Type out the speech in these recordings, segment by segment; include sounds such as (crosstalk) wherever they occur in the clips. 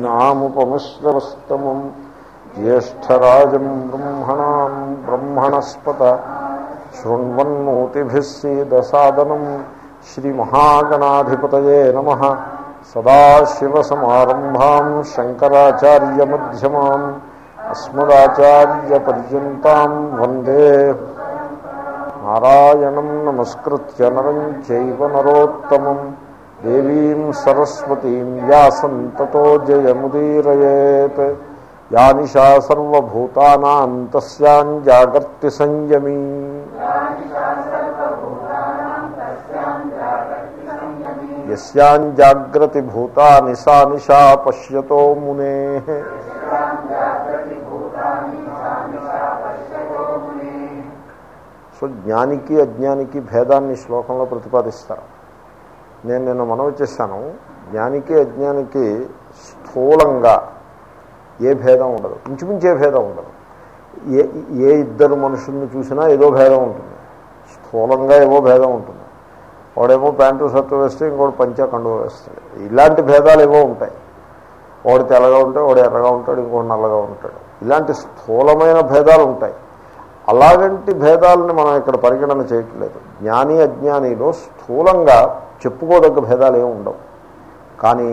శ్రవణాదీనాముపమశ్రవస్తమం జ్యేష్టరాజం బ్రహ్మణా బ్రహ్మణస్పత శృణ్వన్నోతిభిస్సీదసాదనం శ్రీమహాగణాధిపత సదాశివసమారంభా శంకరాచార్యమ్యమా అస్మదాచార్యపర్యంతం వందే. నారాయణం నమస్కృత్య నరం చైవ నరోత్తమం. దేవీం సరస్వతీం వ్యాసం తతో జయముదీరయేత్ యా నిశా సర్వభూతానాం తస్యాం జాగర్తి సంయమీ యస్యాం జాగ్రతి భూతాని సా నిశా పశ్యతో మునే సో జ్ఞానికి అజ్ఞానికి భేదాన్ని శ్లోకంలో ప్రతిపాదిస్తారు నేను నిన్న మనవి చేశాను. జ్ఞానికి అజ్ఞానికి స్థూలంగా ఏ భేదం ఉండదు. ఇంచుమించే భేదం ఉండదు. ఏ ఏ ఇద్దరు మనుషుల్ని చూసినా ఏదో భేదం ఉంటుంది. స్థూలంగా ఏవో భేదం ఉంటుంది. వాడేమో ప్యాంటు షర్టు వేస్తే ఇంకోటి పంచా కండువ వేస్తాడు. ఇలాంటి భేదాలు ఏవో ఉంటాయి. వాడు తెల్లగా ఉంటాడు వాడు ఎర్రగా ఉంటాడు ఇంకోటి నల్లగా ఉంటాడు. ఇలాంటి స్థూలమైన భేదాలు ఉంటాయి. అలాగంటి భేదాలని మనం ఇక్కడ పరిగణన చేయట్లేదు. జ్ఞాని అజ్ఞానిలో స్థూలంగా చెప్పుకోదగ్గ భేదాలు ఏమి ఉండవు. కానీ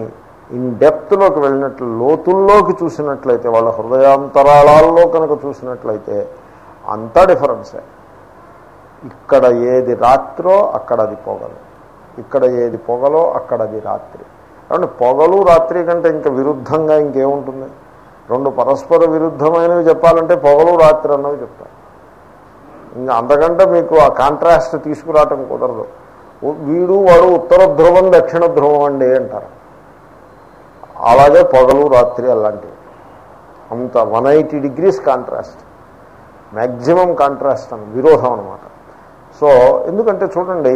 ఇన్ డెప్త్లోకి వెళ్ళినట్లు లోతుల్లోకి చూసినట్లయితే వాళ్ళ హృదయాంతరాళాల్లో కనుక చూసినట్లయితే అంతా డిఫరెన్సే ఇక్కడ ఏది రాత్రో అక్కడ అది పొగలు. ఇక్కడ ఏది పొగలో అక్కడ అది రాత్రి. కాబట్టి పొగలు రాత్రి కంటే ఇంకా విరుద్ధంగా ఇంకేముంటుంది? రెండు పరస్పర విరుద్ధమైనవి చెప్పాలంటే పొగలు రాత్రి అన్నవి చెప్తారు. ఇంకా అంతకంటే మీకు ఆ కాంట్రాస్ట్ తీసుకురావటం కుదరదు. వీడు వాడు ఉత్తర ధ్రువం దక్షిణ ధ్రువం అండి అంటారు. అలాగే పొగలు రాత్రి అలాంటివి. అంత one eighty degrees contrast. Maximum contrast అని విరోధం అనమాట సో ఎందుకంటే చూడండి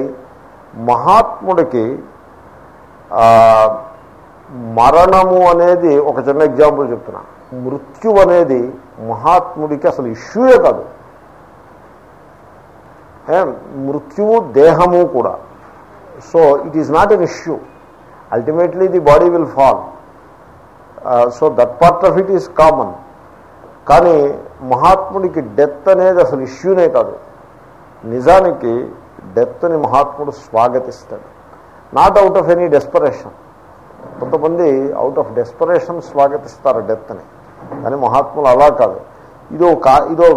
మహాత్ముడికి మరణము అనేది ఒక చిన్న ఎగ్జాంపుల్ చెప్తున్నా. మృత్యు అనేది మహాత్ముడికి అసలు ఇష్యూయే కాదు. మృత్యువు దేహము కూడా. So it is not an issue ultimately the body will fall so that part of it is common కానీ మహాత్ముడికి డెత్ అనేది అసలు ఇష్యూనే కాదు. నిజానికి డెత్ని మహాత్ముడు స్వాగతిస్తాడు. Not out of any desperation కొంతమంది అవుట్ ఆఫ్ డెస్పరేషన్ స్వాగతిస్తారు డెత్ని కానీ మహాత్ములు అలా కాదు. ఇదో కా ఇదో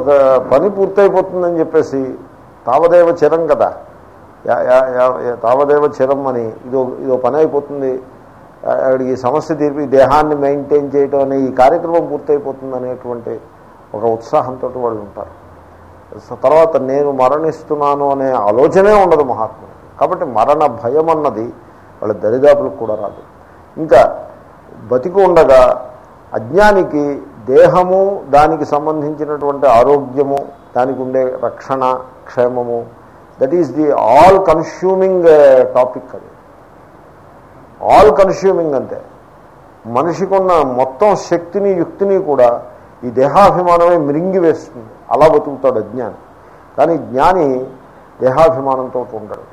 పని పూర్తయిపోతుందని చెప్పేసి తావదేవ చిరం కదా. తావదేవ చిరం అని ఇదో ఇదో పని అయిపోతుంది. ఈ సమస్య తీర్పి దేహాన్ని మెయింటైన్ చేయడం అనే ఈ కార్యక్రమం పూర్తయిపోతుంది అనేటువంటి ఒక ఉత్సాహంతో వాళ్ళు ఉంటారు. తర్వాత నేను మరణిస్తున్నాను అనే ఆలోచనే ఉండదు మహాత్ముడు. కాబట్టి మరణ భయం అన్నది వాళ్ళ దరిదాపులకు కూడా రాదు. ఇంకా బతికి ఉండగా అజ్ఞానికి దేహము దానికి సంబంధించినటువంటి ఆరోగ్యము దానికి ఉండే రక్షణ క్షేమము. That is the all consuming topic అది. ఆల్ కన్స్యూమింగ్ అంతే మనిషికి ఉన్న మొత్తం శక్తిని యుక్తిని కూడా ఈ దేహాభిమానమే మిరింగివేస్తుంది అలా బతుకుతాడు అజ్ఞాని కానీ జ్ఞాని దేహాభిమానంతో ఉండడు.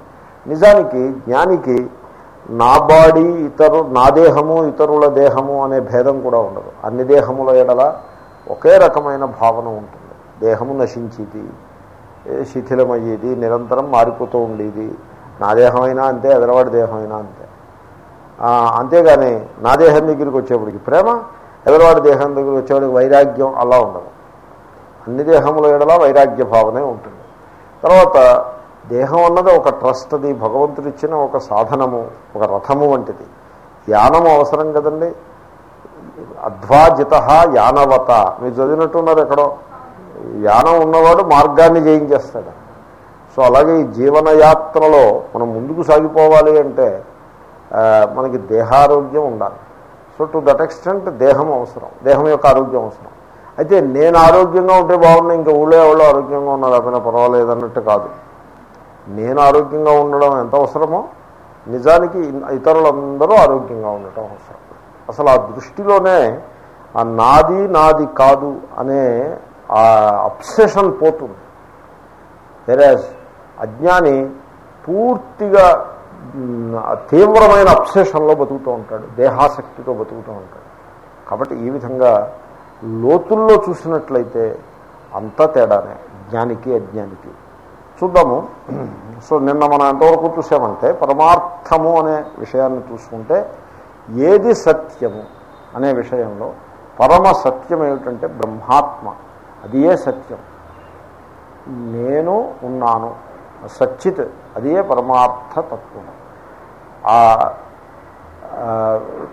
నిజానికి జ్ఞానికి నా బాడీ ఇతరు నా దేహము ఇతరుల దేహము అనే భేదం కూడా ఉండదు. అన్ని దేహముల ఎడల ఒకే రకమైన భావన ఉంటుంది. దేహము నశించేది శిథిలమయ్యేది నిరంతరం మారిపోతూ ఉండేది. నా దేహమైనా అంతే ఎదరవాడి దేహమైనా అంతే. అంతేగాని నా దేహం దగ్గరికి వచ్చేప్పటికి ప్రేమ ఎదరవాడి దేహం దగ్గరికి వచ్చేవాడికి వైరాగ్యం అలా ఉండదు. అన్ని దేహముల ఎడల వైరాగ్య భావనే ఉంటుంది. తర్వాత దేహం అన్నది ఒక ట్రస్ట్ అది భగవంతుడు ఇచ్చిన ఒక సాధనము ఒక రథము వంటిది. యానము అవసరం కదండి. అధ్వాజిత యానవత. మీరు చదివినట్టున్నారు ఎక్కడో. యానం ఉన్నవాడు మార్గాన్ని జయించేస్తాడు. సో అలాగే ఈ జీవనయాత్రలో మనం ముందుకు సాగిపోవాలి అంటే మనకి దేహారోగ్యం ఉండాలి. సో టు దట్ ఎక్స్టెంట్ దేహం అవసరం. దేహం యొక్క ఆరోగ్యం అవసరం. అయితే నేను ఆరోగ్యంగా ఉంటే బాగున్నా ఇంకా ఊళ్ళో ఎవరో ఆరోగ్యంగా ఉన్నారు అతను పర్వాలేదు అన్నట్టు కాదు. నేను ఆరోగ్యంగా ఉండడం ఎంత అవసరమో నిజానికి ఇతరులందరూ ఆరోగ్యంగా ఉండటం అవసరం. అసలు ఆ దృష్టిలోనే ఆ నాది నాది కాదు అనే ఆ అప్సెషన్ పోతుంది. వెరాజ్ అజ్ఞాని పూర్తిగా తీవ్రమైన అప్సెషన్లో బతుకుతూ ఉంటాడు దేహాసక్తితో బతుకుతూ ఉంటాడు. కాబట్టి ఈ విధంగా లోతుల్లో చూసినట్లయితే అంతా తేడానే జ్ఞానికి అజ్ఞానికి. చూద్దాము. సో నిన్న మనం ఎంతవరకు చూసామంటే పరమార్థము అనే విషయాన్ని చూసుకుంటే ఏది సత్యము అనే విషయంలో పరమ సత్యం ఏమిటంటే బ్రహ్మాత్మ. అది ఏ సత్యం. నేను ఉన్నాను. సచ్చిత్ అదే పరమార్థ తత్వం.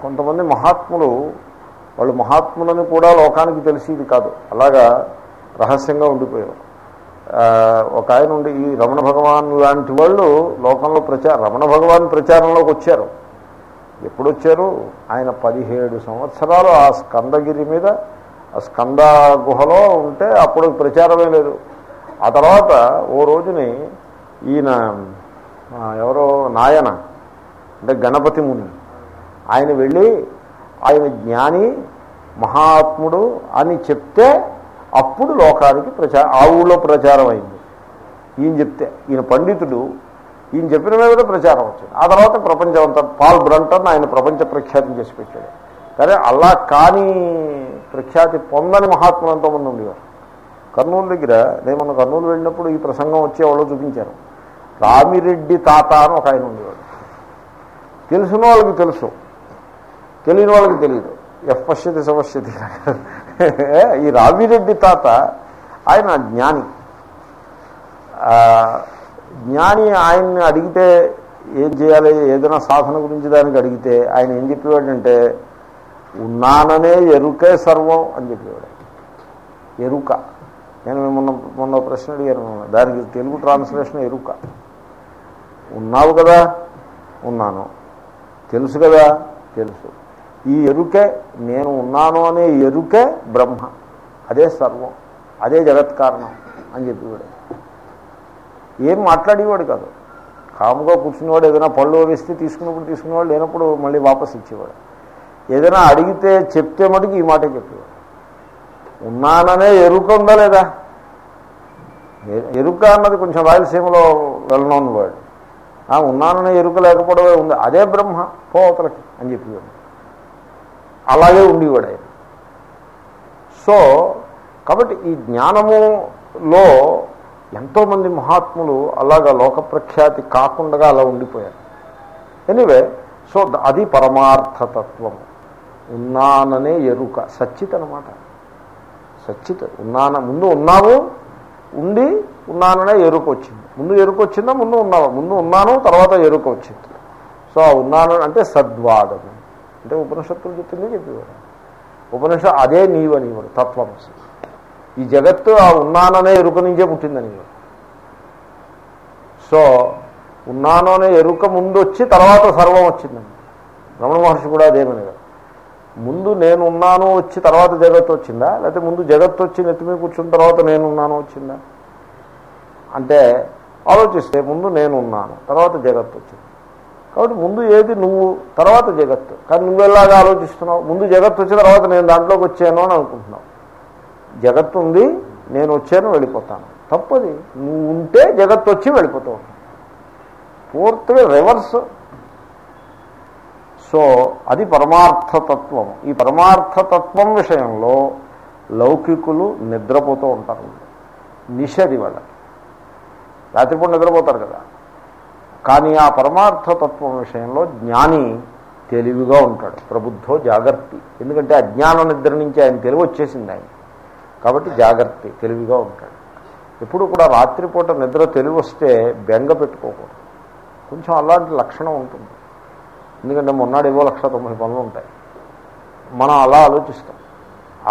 కొంతమంది మహాత్ములు వాళ్ళు మహాత్ములను కూడా లోకానికి తెలిసేది కాదు. అలాగా రహస్యంగా ఉండిపోయారు. ఒక ఆయన ఉండి ఈ రమణ భగవాన్ లాంటి వాళ్ళు లోకంలో ప్రచారం రమణ భగవాన్ ప్రచారంలోకి వచ్చారు. ఎప్పుడు వచ్చారు ఆయన పదిహేడు సంవత్సరాలు ఆ స్కందగిరి మీద ఆ స్కంద గుహలో ఉంటే అప్పుడు ప్రచారమే లేదు. ఆ తర్వాత ఓ రోజుని ఈయన ఎవరో నాయన అంటే గణపతి ముని ఆయన వెళ్ళి ఆయన జ్ఞాని మహాత్ముడు అని చెప్తే అప్పుడు లోకానికి ప్రచార ఆ ఊళ్ళో ప్రచారం అయింది ఈయన చెప్తే ఈయన పండితుడు ఈయన చెప్పిన మీద ప్రచారం వచ్చింది. ఆ తర్వాత ప్రపంచం అంతా పాల్ బ్రంటన్ ఆయన ప్రపంచ ప్రఖ్యాతం చేసి పెట్టాడు. కానీ అలా కాని ప్రఖ్యాతి పొందని మహాత్ములు ఎంతోమంది ఉండేవారు. కర్నూలు దగ్గర నేను మన కర్నూలు వెళ్ళినప్పుడు ఈ ప్రసంగం వచ్చే వాళ్ళు చూపించారు. రామిరెడ్డి తాత అని ఒక ఆయన ఉండేవాడు. తెలిసిన వాళ్ళకి తెలుసు. తెలియని వాళ్ళకి తెలియదు. ఎఫ్ పశ్యతి సమస్యతి ఈ రావిరెడ్డి తాత ఆయన జ్ఞాని. జ్ఞాని ఆయన్ని అడిగితే ఏం చేయాలి ఏదైనా సాధన గురించి దానికి అడిగితే ఆయన ఏం చెప్పేవాడంటే ఉన్నాననే ఎరుకే సర్వం అని చెప్పేవాడు. ఎరుక. నేను మొన్న మొన్న ప్రశ్న అడిగాను దానికి తెలుగు ట్రాన్స్లేషన్ ఎరుక. ఉన్నావు కదా ఉన్నాను. తెలుసు కదా తెలుసు. ఈ ఎరుకే నేను ఉన్నాను అనే ఎరుకే బ్రహ్మ. అదే సర్వం. అదే జగత్ కారణం అని చెప్పేవాడు. ఏం మాట్లాడేవాడు కాదు. కాముగా కూర్చునేవాడు ఏదైనా పళ్ళు వేస్తే తీసుకున్నప్పుడు తీసుకునేవాడు లేనప్పుడు మళ్ళీ వాపస్ ఇచ్చేవాడు. ఏదైనా అడిగితే చెప్తే మటుకు ఈ మాట చెప్పేవాడు. ఉన్నాననే ఎరుక ఉందా లేదా? ఎరుక అన్నది కొంచెం రాయలసీమలో వెళ్ళనోన్ వాడు ఉన్నాననే ఎరుక లేకపోవడమే ఉంది. అదే బ్రహ్మ పోవతలకి అని చెప్పేవాడు. అలాగే ఉండేవాడు ఆయన. సో కాబట్టి ఈ జ్ఞానములో ఎంతోమంది మహాత్ములు అలాగా లోక ప్రఖ్యాతి కాకుండా అలా ఉండిపోయారు. ఎనివే సో అది పరమార్థతత్వం. ఉన్నాననే ఎరుక. సచ్చిత్ అనమాట సచ్చిత్ ఉన్నాన ముందు ఉన్నావు ఉండి ఉన్నాననే ఎరుక వచ్చింది. ముందు ఎరుక వచ్చిందా ముందు ఉన్నావా? ముందు ఉన్నాను తర్వాత ఎరుక వచ్చింది. సో ఆ ఉన్నాను అంటే సద్వాదము. అంటే ఉపనిషత్తులు చెప్పిందే చెప్పేవారు ఉపనిషత్ అదే నీవనివాడు తత్వమసి ఈ జగత్తు ఆ ఉన్నాననే ఎరుక నుంచే పుట్టిందని సో ఉన్నాను అనే ఎరుక ముందు వచ్చి తర్వాత సర్వం వచ్చిందండి రమణ మహర్షి కూడా అదేమనేవారు ముందు నేను ఉన్నాను వచ్చి తర్వాత జగత్తు వచ్చిందా? లేకపోతే ముందు జగత్తు వచ్చి నెత్తిమీ కూర్చున్న తర్వాత నేనున్నాను వచ్చిందా? అంటే ఆలోచిస్తే ముందు నేను ఉన్నాను తర్వాత జగత్తు వచ్చింది. కాబట్టి ముందు ఏది నువ్వు తర్వాత జగత్తు. కానీ నువ్వు ఎలాగా ఆలోచిస్తున్నావు? ముందు జగత్తు వచ్చిన తర్వాత నేను దాంట్లోకి వచ్చాను అని అనుకుంటున్నావు. జగత్తు ఉంది నేను వచ్చాను వెళ్ళిపోతాను. తప్పది. నువ్వు ఉంటే జగత్తు వచ్చి వెళ్ళిపోతావు. పూర్తిగా రివర్స్ సో అది పరమార్థతత్వం. ఈ పరమార్థతత్వం విషయంలో లౌకికులు నిద్రపోతూ ఉంటారు. నిషది వాళ్ళకి. రాత్రిపూట నిద్రపోతారు కదా. కానీ ఆ పరమార్థతత్వం విషయంలో జ్ఞాని తెలివిగా ఉంటాడు. ప్రబుద్ధో జాగ్రత్త ఎందుకంటే అజ్ఞానం నిద్ర నుంచి ఆయన తెలివి వచ్చేసింది ఆయన. కాబట్టి జాగ్రత్త తెలివిగా ఉంటాడు. ఎప్పుడు కూడా రాత్రిపూట నిద్ర తెలివి వస్తే బెంగ పెట్టుకోకూడదు. కొంచెం అలాంటి లక్షణం ఉంటుంది. ఎందుకంటే మొన్నాడు ఏవో లక్ష తొంభై పనులు ఉంటాయి. మనం అలా ఆలోచిస్తాం.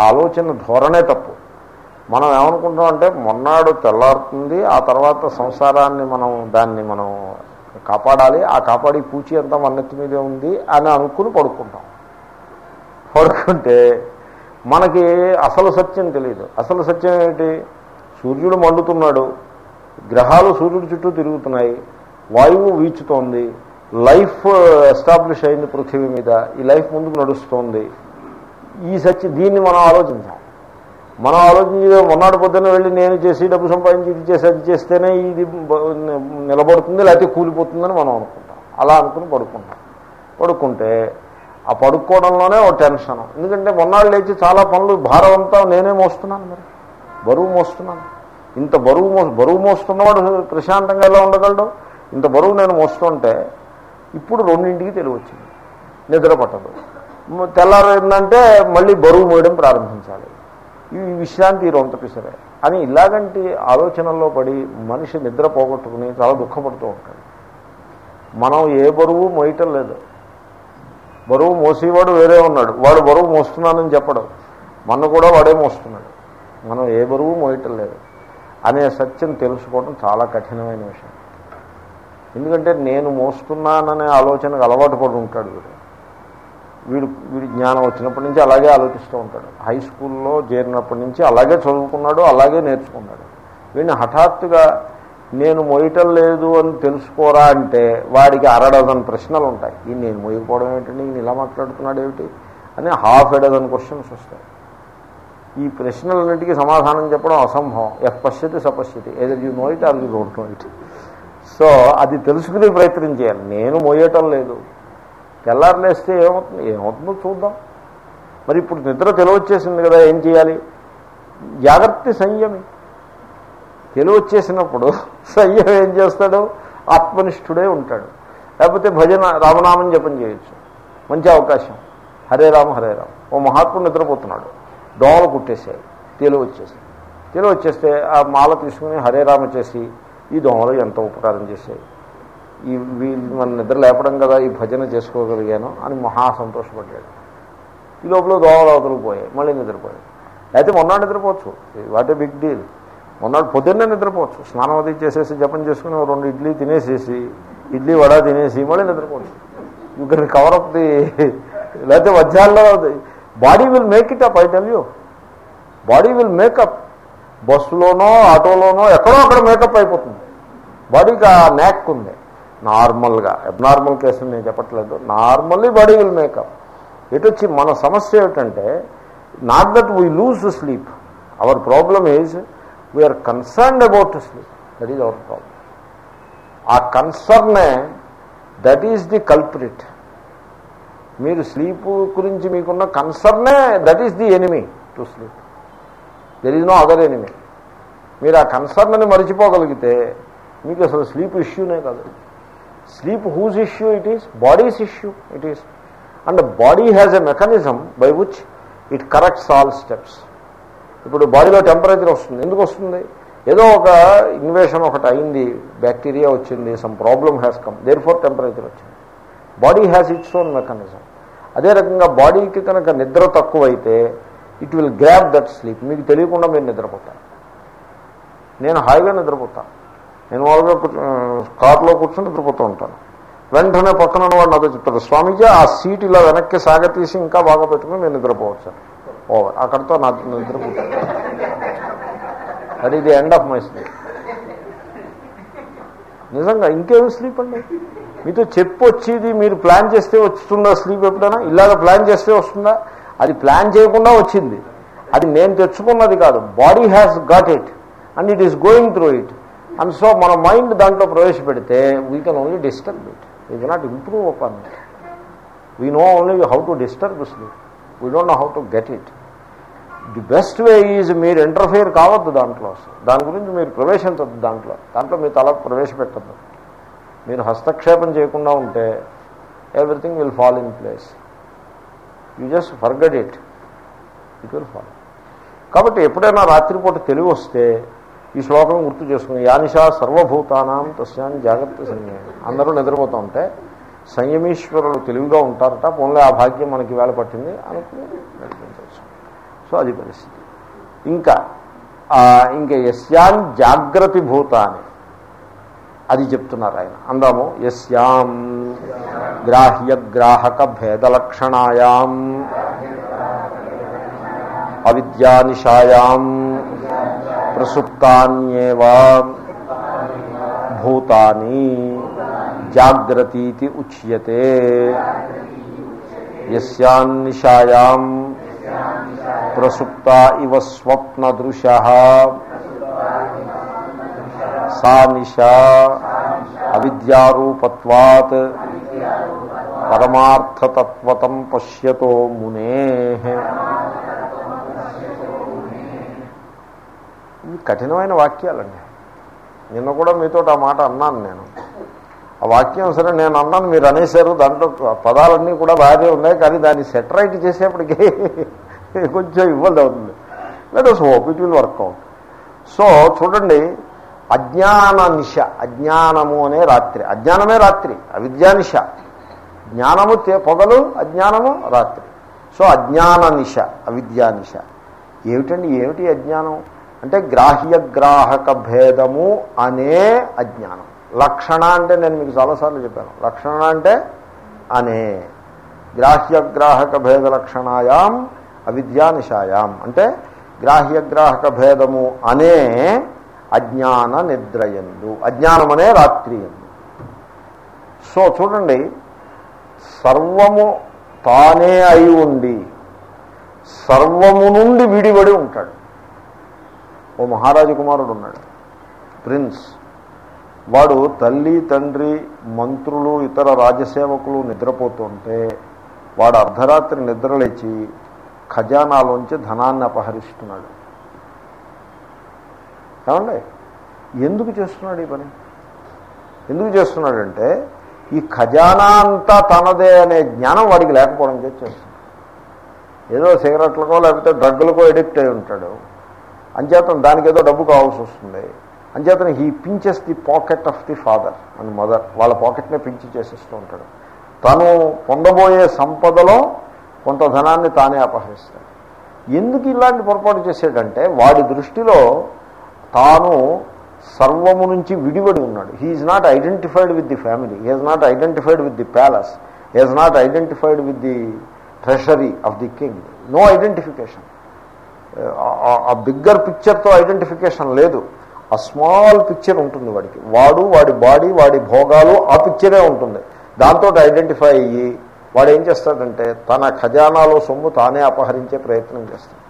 ఆ ఆలోచన ధోరణే తప్పు. మనం ఏమనుకుంటాం అంటే మొన్నాడు తెల్లారుతుంది ఆ తర్వాత సంసారాన్ని మనం దాన్ని మనం కాపాడాలి ఆ కాపాడి పూచి అంతా మన్నెత్తి మీదే ఉంది అని అనుకుని పడుకుంటాం. పడుకుంటే మనకి అసలు సత్యం తెలియదు అసలు సత్యం ఏంటి సూర్యుడు మండుతున్నాడు. గ్రహాలు సూర్యుడు చుట్టూ తిరుగుతున్నాయి. వాయువు వీచుతోంది. లైఫ్ ఎస్టాబ్లిష్ అయింది పృథివీ మీద. ఈ లైఫ్ ముందుకు నడుస్తోంది. ఈ సత్యం దీన్ని మనం ఆలోచించాం. మనం ఆలోచించి మొన్నటి పొద్దున్న వెళ్ళి నేను చేసి డబ్బు సంపాదించి ఇది చేసి అది చేస్తేనే ఇది నిలబడుతుంది లేకపోతే కూలిపోతుందని మనం అనుకుంటాం. అలా అనుకుని పడుకుంటాం. పడుకుంటే ఆ పడుకోవడంలోనే ఓ టెన్షన్. ఎందుకంటే మొన్నాళ్ళు లేచి చాలా పనులు భారం అంతా నేనే మోస్తున్నాను మరి. బరువు మోస్తున్నాను. ఇంత బరువు మో బరువు మోస్తున్నవాడు ప్రశాంతంగా ఎలా ఉండగలడు? ఇంత బరువు నేను మోస్తుంటే ఇప్పుడు రెండింటికి తెలివచ్చింది. నిద్ర పట్టదు. మ- తెల్లారిందంటే మళ్ళీ బరువు మోయడం ప్రారంభించాలి. ఈ విశ్రాంతి రొంత పిసరే అని ఇలాగంటి ఆలోచనల్లో పడి మనిషి నిద్ర పోగొట్టుకుని చాలా దుఃఖపడుతూ ఉంటాడు. మనం ఏ బరువు మోయటం లేదు. బరువు మోసేవాడు వేరే ఉన్నాడు. వాడు బరువు మోస్తున్నానని చెప్పడం. మన కూడా వాడే మోస్తున్నాడు. మనం ఏ బరువు మోయటం లేదు. అనే సత్యం తెలుసుకోవడం చాలా కఠినమైన విషయం. ఎందుకంటే నేను మోస్తున్నాననే ఆలోచనకు అలవాటు పడి ఉంటాడు వీడు. వీడు వీడి జ్ఞానం వచ్చినప్పటి నుంచి అలాగే ఆలోచిస్తూ ఉంటాడు. హై స్కూల్లో చేరినప్పటి నుంచి అలాగే చదువుకున్నాడు అలాగే నేర్చుకున్నాడు. వీడిని హఠాత్తుగా నేను మొయటం లేదు అని తెలుసుకోరా అంటే వాడికి అరడజన్ ప్రశ్నలు ఉంటాయి ఈ నేను మొయ్యకపోవడం ఏంటండి? నేను ఇలా మాట్లాడుతున్నాడు ఏమిటి అని హాఫ్ ఎడజన్ క్వశ్చన్స్ వస్తాయి. ఈ ప్రశ్నలన్నిటికీ సమాధానం చెప్పడం అసంభవం. ఎఫ్ పశ్యతి సపశ్యతి either you know it or you don't know it. So అది తెలుసుకునే ప్రయత్నం చేయాలి. నేను మోయటం లేదు. తెల్లారులేస్తే ఏమవుతుంది? ఏమవుతుందో చూద్దాం. మరి ఇప్పుడు నిద్ర తెలివచ్చేసింది కదా ఏం చేయాలి? జాగ్రత్త సంయమి. తెలివచ్చేసినప్పుడు (laughs) సంయమం ఏం చేస్తాడు? ఆత్మనిష్ఠుడే ఉంటాడు. లేకపోతే భజన రామనామం జపం చేయొచ్చు. మంచి అవకాశం. హరే రామ హరే రామ. ఓ మహాత్ముడు నిద్రపోతున్నాడు. దోమలు కుట్టేసాయి తెలివి వచ్చేసి తెలివి వచ్చేస్తే ఆ మాల తీసుకుని హరే రామ చేసి ఈ దోమలు ఎంత ఉపకారం చేసేది ఈ వీళ్ళు మన నిద్ర లేపడం కదా ఈ భజన చేసుకోగలిగాను అని మహా సంతోషపడ్డాడు ఈ లోపల దోమలు అవతలకు పోయాయి మళ్ళీ నిద్రపోయాయి. అయితే మొన్నాడు నిద్రపోవచ్చు వాట్ ఏ బిగ్ డీల్. మొన్నాడు పొద్దున్నే నిద్రపోవచ్చు స్నానం అది చేసేసి జపం చేసుకుని రెండు ఇడ్లీ తినేసేసి ఇడ్లీ వడ తినేసి మళ్ళీ నిద్రపోవచ్చు. యూ కెన్ కవర్ ది లేకపోతే వజ్రాల్లో body will make it up I tell you body will make up బస్సులోనో ఆటోలోనో ఎక్కడో అక్కడ మేకప్ అయిపోతుంది. బాడీకి ఆ నేక్ ఉంది. నార్మల్గా. అబ్నార్మల్ కేసులు నేను చెప్పట్లేదు. నార్మల్లీ బాడీ విల్ మేకప్ ఎటు వచ్చి మన సమస్య ఏమిటంటే not that we lose sleep. Our problem is we are concerned about sleep that is our problem ఆ కన్సర్నే దట్ ఈజ్ ది కల్ప్రిట్ మీరు స్లీప్ గురించి మీకున్న కన్సర్నే that is the enemy to sleep there is no other enemy మీరు ఆ కన్సర్న్ని మర్చిపోగలిగితే మీకు అసలు స్లీప్ ఇష్యూనే కాదు. Sleep whose issue it is body's issue it is and body has a mechanism by which it corrects all steps ఇప్పుడు బాడీలో టెంపరేచర్ వస్తుంది. ఎందుకు వస్తుంది? ఏదో ఒక ఇన్వేషన్ ఒకటి అయింది. బ్యాక్టీరియా వచ్చింది. Some problem has come therefore temperature వచ్చింది. Body has its own mechanism అదే రకంగా బాడీకి కనుక నిద్ర తక్కువైతే it will grab that sleep మీకు తెలియకుండా మీరు నిద్రపోతారు. నేను హాయిగా నిద్రపోతాను. నేను వాళ్ళగా కార్లో కారులో కూర్చొని నిద్రపోతూ ఉంటాను. వెంటనే పక్కన ఉన్నవాడు నాతో చెప్తాడు స్వామీజీ ఆ సీట్ ఇలా వెనక్కి సాగతీసి ఇంకా బాగా పెట్టుకుని నేను నిద్రపోవచ్చు. ఓవర్. అక్కడితో నా నిద్రపోతాను అది ఇది ఎండ్ ఆఫ్ మై స్లీప్ నిజంగా ఇంకేమి స్లీప్ అండి. మీతో చెప్పు వచ్చేది మీరు ప్లాన్ చేస్తే వస్తుందా స్లీప్ ఎప్పుడైనా? ఇలాగ ప్లాన్ చేస్తే వస్తుందా? అది ప్లాన్ చేయకుండా వచ్చింది. అది నేను తెచ్చుకున్నది కాదు. Body has got it and it is going through it and so మన మైండ్ దాంట్లో ప్రవేశపెడితే we can only disturb it we cannot improve upon it we know only how to disturb sleep we don't know how to get it the best way is మీరు interfere కావద్దు దాంట్లో. దాని గురించి మీరు ప్రవేశించద్దు దాంట్లో. దాంట్లో మీ తల ప్రవేశపెట్టద్దు. మీరు హస్తక్షేపం చేయకుండా ఉంటే everything will fall in place you just forget it it will fall కాబట్టి ఎప్పుడైనా రాత్రిపూట తెలివి వస్తే ఈ శ్లోకం గుర్తు చేసుకుని యానిషా సర్వభూతానాం తస్యాన్ని జాగ్రత్త సంయమం అందరూ నిద్రపోతూ ఉంటే సంయమీశ్వరులు తెలివిగా ఉంటారట పోన్లే ఆ భాగ్యం మనకి వేళ పట్టింది అనుకుని నడిపించవచ్చు. సో అది పరిస్థితి. ఇంకా ఇంకా యస్యాన్ జాగ్రత్త భూతాన్ని అది చెప్తున్నారు ఆయన. అందాము యస్యాం గ్రాహ్య గ్రాహక భేదలక్షణాయాం అవిద్యానిషాయాం ప్రసుప్తాన్యేవ భూతాని జాగ్రతీతి ఉచ్యతే యస్యాన్నిషాయాం ప్రసుప్త ఇవ స్వప్నదృశ సా నిశా అవిద్యారూపత్వాత్ పరమార్థతత్వతం పశ్యతో మునే ఇవి కఠినమైన వాక్యాలండి. నిన్న కూడా మీతో ఆ మాట అన్నాను నేను. ఆ వాక్యం సరే నేను అన్నాను మీరు అనేశారు దాంట్లో పదాలన్నీ కూడా బాగానే ఉన్నాయి కానీ దాన్ని సెటరైట్ చేసేప్పటికీ (laughs) కొంచెం ఇబ్బంది అవుతుంది. లేదా so hope it will work out so చూడండి అజ్ఞాన నిశ అజ్ఞానము అనే రాత్రి. అజ్ఞానమే రాత్రి అవిద్యానిశ జ్ఞానము పొగలు అజ్ఞానము రాత్రి. సో అజ్ఞాన నిశ అవిద్యానిశ ఏమిటండి ఏమిటి అజ్ఞానం? అంటే గ్రాహ్యగ్రాహక భేదము అనే అజ్ఞానం. లక్షణ అంటే నేను మీకు చాలాసార్లు చెప్పాను. లక్షణ అంటే అనే. గ్రాహ్యగ్రాహక భేద లక్షణాయాం అవిద్యానిషాయాం. అంటే గ్రాహ్యగ్రాహక భేదము అనే అజ్ఞాన నిద్రయందు. అజ్ఞానం అనే రాత్రి ఎందు సో చూడండి సర్వము తానే అయి ఉండి సర్వము నుండి విడిబడి ఉంటాడు. ఓ మహారాజు కుమారుడు ఉన్నాడు. ప్రిన్స్. వాడు తల్లి తండ్రి మంత్రులు ఇతర రాజసేవకులు నిద్రపోతుంటే వాడు అర్ధరాత్రి నిద్రలేచి ఖజానాలోంచి ధనాన్ని అపహరిస్తున్నాడు. ఏమండి? ఎందుకు చేస్తున్నాడు ఈ పని? ఎందుకు చేస్తున్నాడంటే ఈ ఖజానా అంతా తనదే అనే జ్ఞానం వాడికి లేకపోవడం చేస్తున్నాడు. ఏదో సిగరెట్లకో లేకపోతే డ్రగ్లకో ఎడిక్ట్ అయి ఉంటాడు. అంచేతను దానికి ఏదో డబ్బు కావాల్సి వస్తుంది. అంచేతను he pinches the pocket of the father and mother. వాళ్ళ పాకెట్నే పించి చేసేస్తూ ఉంటాడు. తను పొందబోయే సంపదలో కొంత ధనాన్ని తానే అపహరిస్తాడు. ఎందుకు ఇలాంటి పొరపాటు చేసాడంటే వాడి దృష్టిలో తాను సర్వము నుంచి విడివడి ఉన్నాడు. He is not identified with the family he not identified with the palace he not identified with the treasury of the king no identification ఆ బిగ్గర్ పిక్చర్తో ఐడెంటిఫికేషన్ లేదు. ఆ స్మాల్ పిక్చర్ ఉంటుంది వాడికి. వాడు వాడి బాడీ వాడి భోగాలు ఆ పిక్చరే ఉంటుంది. దాంతో ఐడెంటిఫై అయ్యి వాడు ఏం చేస్తాడంటే తన ఖజానాలో సొమ్ము తానే అపహరించే ప్రయత్నం చేస్తాడు.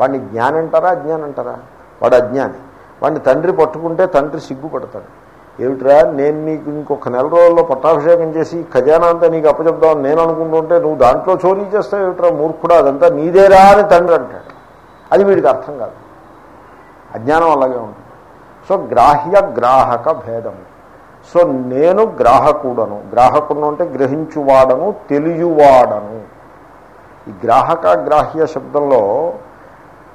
వాడిని జ్ఞానంటారా అంటారా అంటారా వాడు అజ్ఞాని. వాడిని తండ్రి పట్టుకుంటే తండ్రి సిగ్గుపడతాడు. ఏమిట్రా నేను నీకు ఇంకొక నెల రోజుల్లో పట్టాభిషేకం చేసి ఖజానా అంతా నీకు అప్పచెప్దామని నేను అనుకుంటుంటే నువ్వు దాంట్లో చోరీ చేస్తావు ఏమిట్రా మూర్ఖుడా? అదంతా నీదేరా అని తండ్రి అంటాడు. అది వీడికి అర్థం కాదు. అజ్ఞానం అలాగే ఉంటుంది. సో గ్రాహ్య గ్రాహక భేదము. సో నేను గ్రాహకుడను. గ్రాహకుడు అంటే గ్రహించువాడను తెలియవాడను. ఈ గ్రాహక గ్రాహ్య శబ్దంలో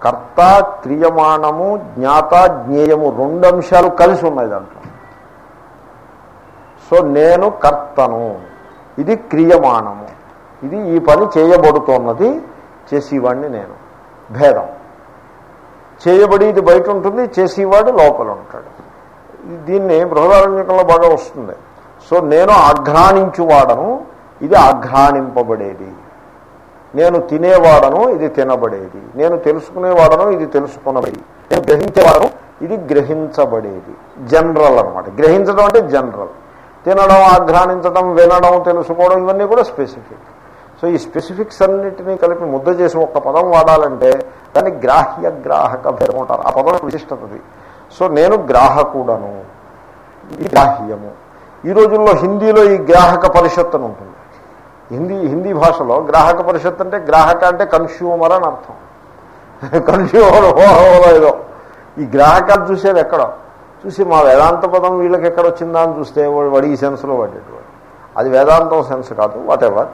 కర్త క్రియమాణము జ్ఞాత జ్ఞేయము రెండు అంశాలు కలిసి ఉన్నాయి దాంట్లో. సో నేను కర్తను. ఇది క్రియమాణము. ఇది ఈ పని చేయబడుతున్నది చేసేవాడిని నేను. భేదం. చేయబడేది బయట ఉంటుంది చేసేవాడు లోపల ఉంటాడు. దీన్ని బృహదారణ్యకంలో బాగా వస్తుంది. సో నేను ఆఘ్రాణించువాడను ఇది ఆఘ్రానింపబడేది నేను తినేవాడను ఇది తినబడేది. నేను తెలుసుకునేవాడను ఇది తెలుసుకునబడి నేను గ్రహించేవాడను ఇది గ్రహించబడేది. జనరల్ అనమాట గ్రహించడం అంటే జనరల్. తినడం ఆఘ్రాణించడం వినడం తెలుసుకోవడం ఇవన్నీ కూడా స్పెసిఫిక్. సో ఈ స్పెసిఫిక్స్ అన్నింటినీ కలిపి ముద్ద చేసి ఒక పదం వాడాలంటే దాన్ని గ్రాహ్య గ్రాహక భేదం ఆ పదం విశిష్టతది సో నేను గ్రాహకుడను. ఇది గ్రాహ్యము. ఈ రోజుల్లో హిందీలో ఈ గ్రాహక పరిషత్ అని ఉంటుంది. హిందీ హిందీ భాషలో గ్రాహక పరిషత్ అంటే గ్రాహక అంటే కన్స్యూమర్ అని అర్థం. కన్స్యూమర్ ఓహో ఏదో. ఈ గ్రాహకాలు చూసేది ఎక్కడో? చూసి మా వేదాంత పదం వీళ్ళకి ఎక్కడ వచ్చిందా అని చూస్తే వాడు ఈ సెన్స్లో పడేటువంటి అది వేదాంతం సెన్స్ కాదు వాట్ ఎవర్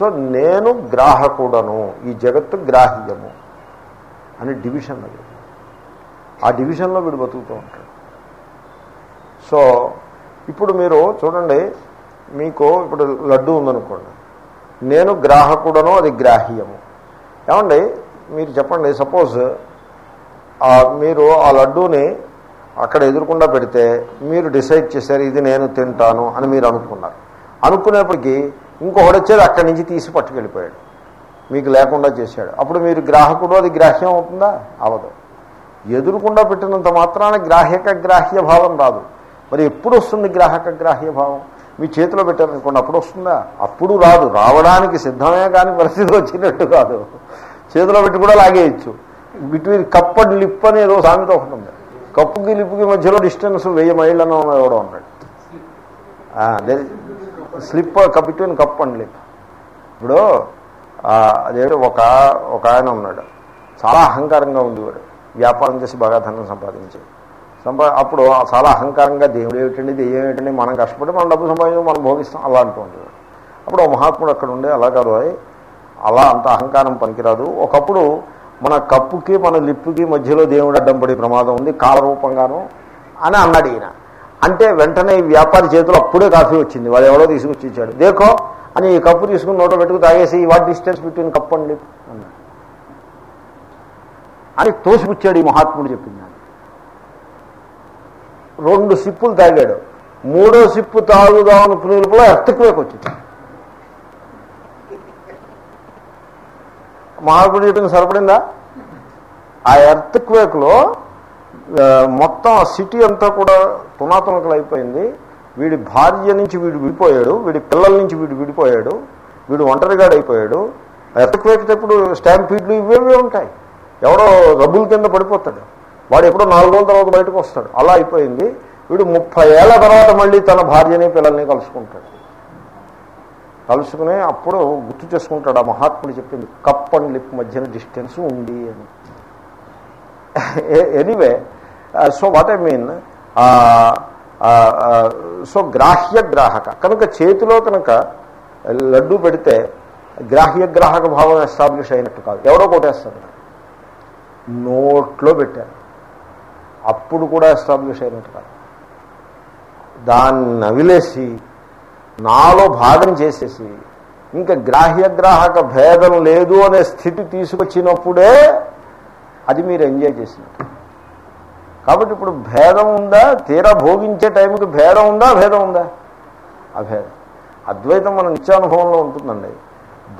సో నేను గ్రాహకుడను. ఈ జగత్తు గ్రాహ్యము. అని డివిజన్ అది ఆ డివిజన్లో వీడు బతుకుతూ ఉంటాడు. సో ఇప్పుడు మీరు చూడండి మీకు ఇప్పుడు లడ్డు ఉందనుకోండి. నేను గ్రాహకుడను అది గ్రాహ్యము. ఏమండి మీరు చెప్పండి సపోజ్ మీరు ఆ లడ్డూని అక్కడ ఎదురకుండా పెడితే మీరు డిసైడ్ చేశారు ఇది నేను తింటాను అని మీరు అనుకున్నారు. అనుకునేప్పటికీ ఇంకొకటి వచ్చేది అక్కడి నుంచి తీసి పట్టుకెళ్ళిపోయాడు. మీకు లేకుండా చేశాడు. అప్పుడు మీరు గ్రాహకుడు అది గ్రాహ్యం అవుతుందా? అవదు. ఎదురుకుండా పెట్టినంత మాత్రాన గ్రాహక గ్రాహ్య భావం రాదు. మరి ఎప్పుడు వస్తుంది గ్రాహక గ్రాహ్య భావం? మీ చేతిలో పెట్టారనుకోండి అప్పుడు వస్తుందా అప్పుడు రాదు. రావడానికి సిద్ధమే కానీ పరిస్థితి వచ్చినట్టు కాదు. చేతిలో పెట్టి కూడా లాగేయచ్చు. బిట్వీన్ కప్ అండ్ లిప్ అని ఏదో సామెత ఒకటి ఉంది. కప్పుకి లిప్పుకి మధ్యలో డిస్టెన్స్ వెయ్యి మైళ్ళను ఎవడో ఉన్నాడు. Slip between cup and lip ఇప్పుడు అదేమిటి ఒక ఒక ఆయన ఉన్నాడు. చాలా అహంకారంగా ఉండేవాడు వ్యాపారం చేసి బాగా ధనం సంపాదించి సంపా అప్పుడు చాలా అహంకారంగా దేవుడు ఏమిటండి దెయ్యం ఏమిటండి మనం కష్టపడి మనం డబ్బు సంపాదించి మనం భోగిస్తాం అలా అంటూ ఉండేవాడు అప్పుడు మహాత్ముడు అక్కడ ఉండే అలా కాదు అలా అంత అహంకారం పనికిరాదు. ఒకప్పుడు మన కప్పుకి మన లిప్పుకి మధ్యలో దేవుడు అడ్డం పడే ప్రమాదం ఉంది కాలరూపంగాను అని అన్నాడు ఈయన. అంటే వెంటనే ఈ వ్యాపారి చేతిలో అప్పుడే కాఫీ వచ్చింది. వాడు ఎవడో తీసుకొచ్చి ఇచ్చాడు దేకో అని ఈ కప్పు తీసుకుని నోట పెట్టుకు తాగేసి వాట్ డిస్టెన్స్ బిట్వీన్ కప్పు అండి? అని తోసిపుచ్చాడు ఈ మహాత్ముడు చెప్పింది రెండు సిప్పులు తాగాడు. మూడో సిప్పు తాగుదాం అనుకునే లోపల ఎర్తక్వేక్ వచ్చింది. మహాత్ముడు చెప్పింది సరిపడిందా? ఆ ఎర్త్క్వేక్లో మొత్తం ఆ సిటీ అంతా కూడా తునాతునకలైపోయింది. వీడి భార్య నుంచి వీడు విడిపోయాడు. వీడి పిల్లల నుంచి వీడు విడిపోయాడు. వీడు ఒంటరిగాడు అయిపోయాడు స్టాంపీడ్లు ఇవేవే ఉంటాయి. ఎవడో రబ్బుల కింద పడిపోతాడు. వాడు ఎప్పుడో నాలుగు రోజుల తర్వాత బయటకు వస్తాడు. అలా అయిపోయింది. వీడు ముప్పై ఏళ్ళ తర్వాత మళ్ళీ తన భార్యని పిల్లల్ని కలుసుకుంటాడు. కలుసుకుని అప్పుడు గుర్తు చేసుకుంటాడు ఆ మహాత్ముడు చెప్పింది కప్ అండ్ లిప్ మధ్యన డిస్టెన్స్ ఉంది అని. Anyway so what I mean so గ్రాహ్య గ్రాహక కనుక చేతిలో కనుక లడ్డు పెడితే గ్రాహ్య గ్రాహక భావం ఎస్టాబ్లిష్ అయినట్టు కాదు. ఎవరో కొట్టేస్తారు నోట్లో పెట్టారు అప్పుడు కూడా ఎస్టాబ్లిష్ అయినట్టు కాదు. దాన్ని నవిలేసి నాలో భాగం చేసేసి ఇంకా గ్రాహ్య గ్రాహక భేదం లేదు అనే స్థితి తీసుకొచ్చినప్పుడే అది మీరు ఎంజాయ్ చేసినట్టు. కాబట్టి ఇప్పుడు భేదం ఉందా? తీరా భోగించే టైంకి భేదం ఉందా? భేదం ఉందా? అభేదం. అద్వైతం మన నిత్యానుభవంలో ఉంటుందండి.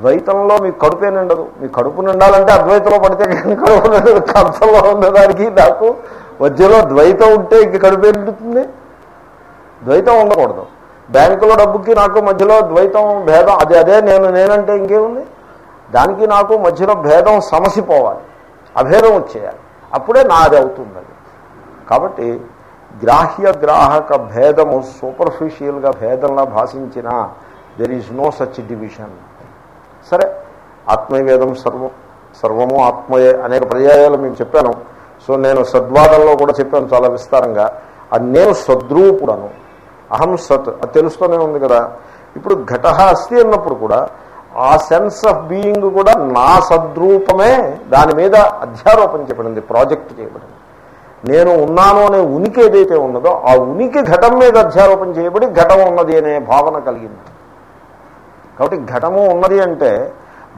ద్వైతంలో మీ కడుపే నిండదు. మీ కడుపు నిండాలంటే అద్వైతంలో పడితే కానీ కడుపు నిండదు. కంచంలో ఉండడానికి నాకు మధ్యలో ద్వైతం ఉంటే ఇంక కడుపే నిండుతుంది. ద్వైతం ఉండకూడదు. బ్యాంకులో డబ్బుకి నాకు మధ్యలో ద్వైతం భేదం అది అదే నేను నేనంటే ఇంకేముంది? దానికి నాకు మధ్యలో భేదం సమసిపోవాలి. అభేదం వచ్చేయాలి. అప్పుడే నాది అవుతుంది అది కాబట్టి గ్రాహ్య గ్రాహక భేదము సూపర్ఫిషియల్గా భేదంలా భాషించిన there is no such division సరే ఆత్మవేదం సర్వం సర్వము ఆత్మయే అనేక పర్యాయాలు మీకు చెప్పాను. సో నేను సద్వాదంలో కూడా చెప్పాను చాలా విస్తారంగా. అది నేను సద్రూపుడను. అహం సత్ అది తెలుస్తూనే ఉంది కదా. ఇప్పుడు ఘట అస్తి అన్నప్పుడు కూడా ఆ సెన్స్ ఆఫ్ బీయింగ్ కూడా నా సద్రూపమే దాని మీద అధ్యారోపణ చేయబడింది ప్రాజెక్ట్ చేయబడింది. నేను ఉన్నాను అనే ఉనికి ఏదైతే ఉన్నదో ఆ ఉనికి ఘటం మీద అధ్యారోపణ చేయబడి ఘటం ఉన్నది అనే భావన కలిగింది. కాబట్టి ఘటము ఉన్నది అంటే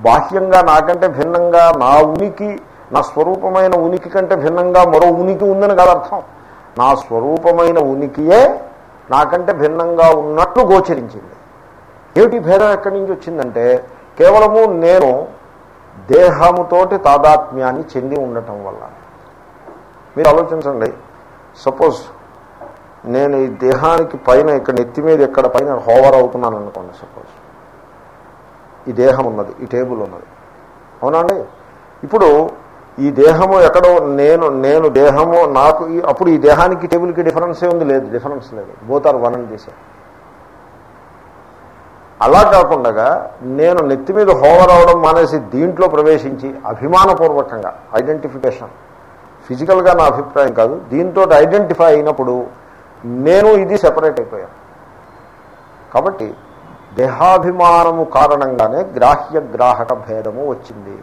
బాహ్యంగా నాకంటే భిన్నంగా నా ఉనికి నా స్వరూపమైన ఉనికి కంటే భిన్నంగా మరో ఉనికి ఉందని కాదు అర్థం. నా స్వరూపమైన ఉనికియే నాకంటే భిన్నంగా ఉన్నట్లు గోచరించింది. ఏమిటి భేదం ఎక్కడి నుంచి వచ్చిందంటే కేవలము నేను దేహముతోటి తాదాత్మ్యాన్ని చెంది ఉండటం వల్ల. మీరు ఆలోచించండి. సపోజ్ నేను ఈ దేహానికి పైన ఇక్కడ నెత్తి మీద ఇక్కడ పైన హోవర్ అవుతున్నాను అనుకోండి సపోజ్ ఈ దేహం ఉన్నది ఈ టేబుల్ ఉన్నది. అవునండి ఇప్పుడు ఈ దేహము ఎక్కడో నేను నేను దేహము నాకు అప్పుడు ఈ దేహానికి టేబుల్కి డిఫరెన్సే ఉంది లేదు డిఫరెన్స్ లేదు. బోత్ ఆర్ వన్ అని చేసే అలా కాకుండా నేను నెత్తి మీద హోవర్ అవడం మానేసి దీంట్లో ప్రవేశించి అభిమానపూర్వకంగా ఐడెంటిఫికేషన్ ఫిజికల్గా నా అభిప్రాయం కాదు. దీంతో ఐడెంటిఫై అయినప్పుడు నేను ఇది సెపరేట్ అయిపోయాను. కాబట్టి దేహాభిమానము కారణంగానే గ్రాహ్య గ్రాహక భేదము వచ్చింది.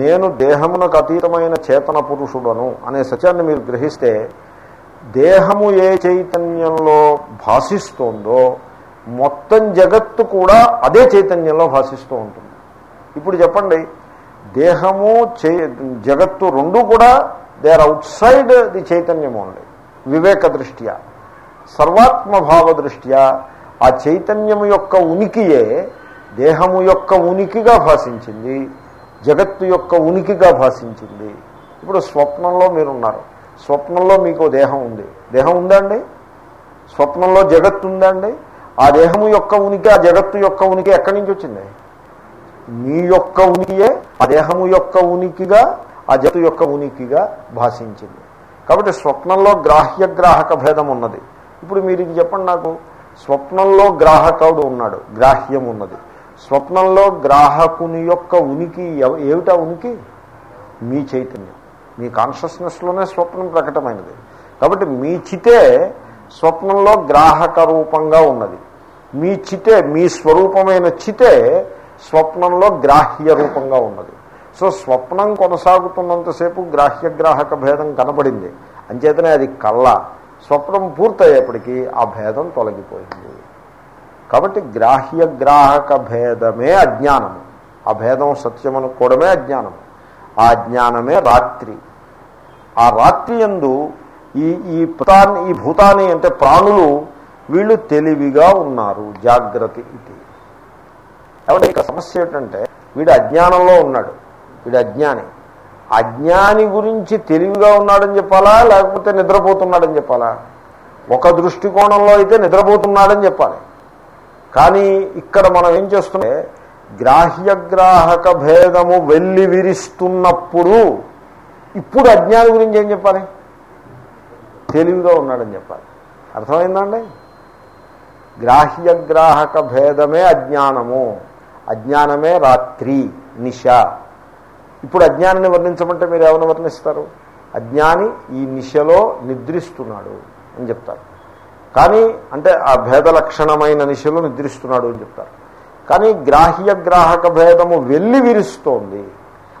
నేను దేహమునకు అతీతమైన చేతన పురుషుడను అనే సత్యాన్ని మీరు గ్రహిస్తే దేహము ఏ చైతన్యంలో భాషిస్తోందో మొత్తం జగత్తు కూడా అదే చైతన్యంలో భాషిస్తూ ఉంటుంది. ఇప్పుడు చెప్పండి దేహము చే జగత్తు రెండు కూడా they are outside the చైతన్యం ఓన్లీ వివేక దృష్ట్యా. సర్వాత్మభావ దృష్ట్యా. ఆ చైతన్యము యొక్క ఉనికియే దేహము యొక్క ఉనికిగా భాషించింది జగత్తు యొక్క ఉనికిగా భాషించింది. ఇప్పుడు స్వప్నంలో మీరున్నారు. స్వప్నంలో మీకు దేహం ఉంది. దేహం ఉందండి స్వప్నంలో జగత్తు ఉందండి ఆ దేహము యొక్క ఉనికి ఆ జగత్తు యొక్క ఉనికి ఎక్కడి నుంచి వచ్చింది? మీ యొక్క ఉనికియే ఆ దేహము యొక్క ఉనికిగా ఆ జతు యొక్క ఉనికిగా భాషించింది. కాబట్టి స్వప్నంలో గ్రాహ్య గ్రాహక భేదం ఉన్నది. ఇప్పుడు మీరు ఇది చెప్పండి నాకు. స్వప్నంలో గ్రాహకుడు ఉన్నాడు గ్రాహ్యం ఉన్నది. స్వప్నంలో గ్రాహకుని యొక్క ఉనికి ఏమిటా ఉనికి? మీ చైతన్యం. మీ కాన్షియస్నెస్లోనే స్వప్నం ప్రకటమైనది. కాబట్టి మీ చితే స్వప్నంలో గ్రాహక రూపంగా ఉన్నది. మీ చితే మీ స్వరూపమైన చితే స్వప్నంలో గ్రాహ్య రూపంగా ఉన్నది. సో స్వప్నం కొనసాగుతున్నంతసేపు గ్రాహ్య గ్రాహక భేదం కనబడింది అంచేతనే అది కళ్ళ. స్వప్నం పూర్తయ్యేప్పటికీ ఆ భేదం తొలగిపోయింది. కాబట్టి గ్రాహ్య గ్రాహక భేదమే అజ్ఞానము. ఆ భేదం సత్యం అనుకోవడమే అజ్ఞానం ఆ అజ్ఞానమే రాత్రి. ఆ రాత్రి ఎందు ఈ ఈ భూతాన్ని ఈ భూతాన్ని అంటే ప్రాణులు వీళ్ళు తెలివిగా ఉన్నారు. జాగ్రత్త ఇది. కాబట్టి ఇక సమస్య ఏంటంటే వీడు అజ్ఞానంలో ఉన్నాడు. వీడు అజ్ఞాని. అజ్ఞాని గురించి తెలివిగా ఉన్నాడని చెప్పాలా? లేకపోతే నిద్రపోతున్నాడని చెప్పాలా? ఒక దృష్టికోణంలో అయితే నిద్రపోతున్నాడని చెప్పాలి. కానీ ఇక్కడ మనం ఏం చేస్తుంటే గ్రాహ్యగ్రాహక భేదము వెళ్ళి విరిస్తున్నప్పుడు ఇప్పుడు అజ్ఞాని గురించి ఏం చెప్పాలి? తెలివిగా ఉన్నాడని చెప్పాలి. అర్థమైందండి? గ్రాహ్యగ్రాహక భేదమే అజ్ఞానము. అజ్ఞానమే రాత్రి నిశ. ఇప్పుడు అజ్ఞానాన్ని వర్ణించమంటే మీరు ఏమైనా వర్ణిస్తారు? అజ్ఞాని ఈ నిశలో నిద్రిస్తున్నాడు అని చెప్తారు. కానీ అంటే ఆ భేద లక్షణమైన నిశలో నిద్రిస్తున్నాడు అని చెప్తారు. కానీ గ్రాహ్య గ్రాహక భేదము వెళ్ళి విరుస్తోంది.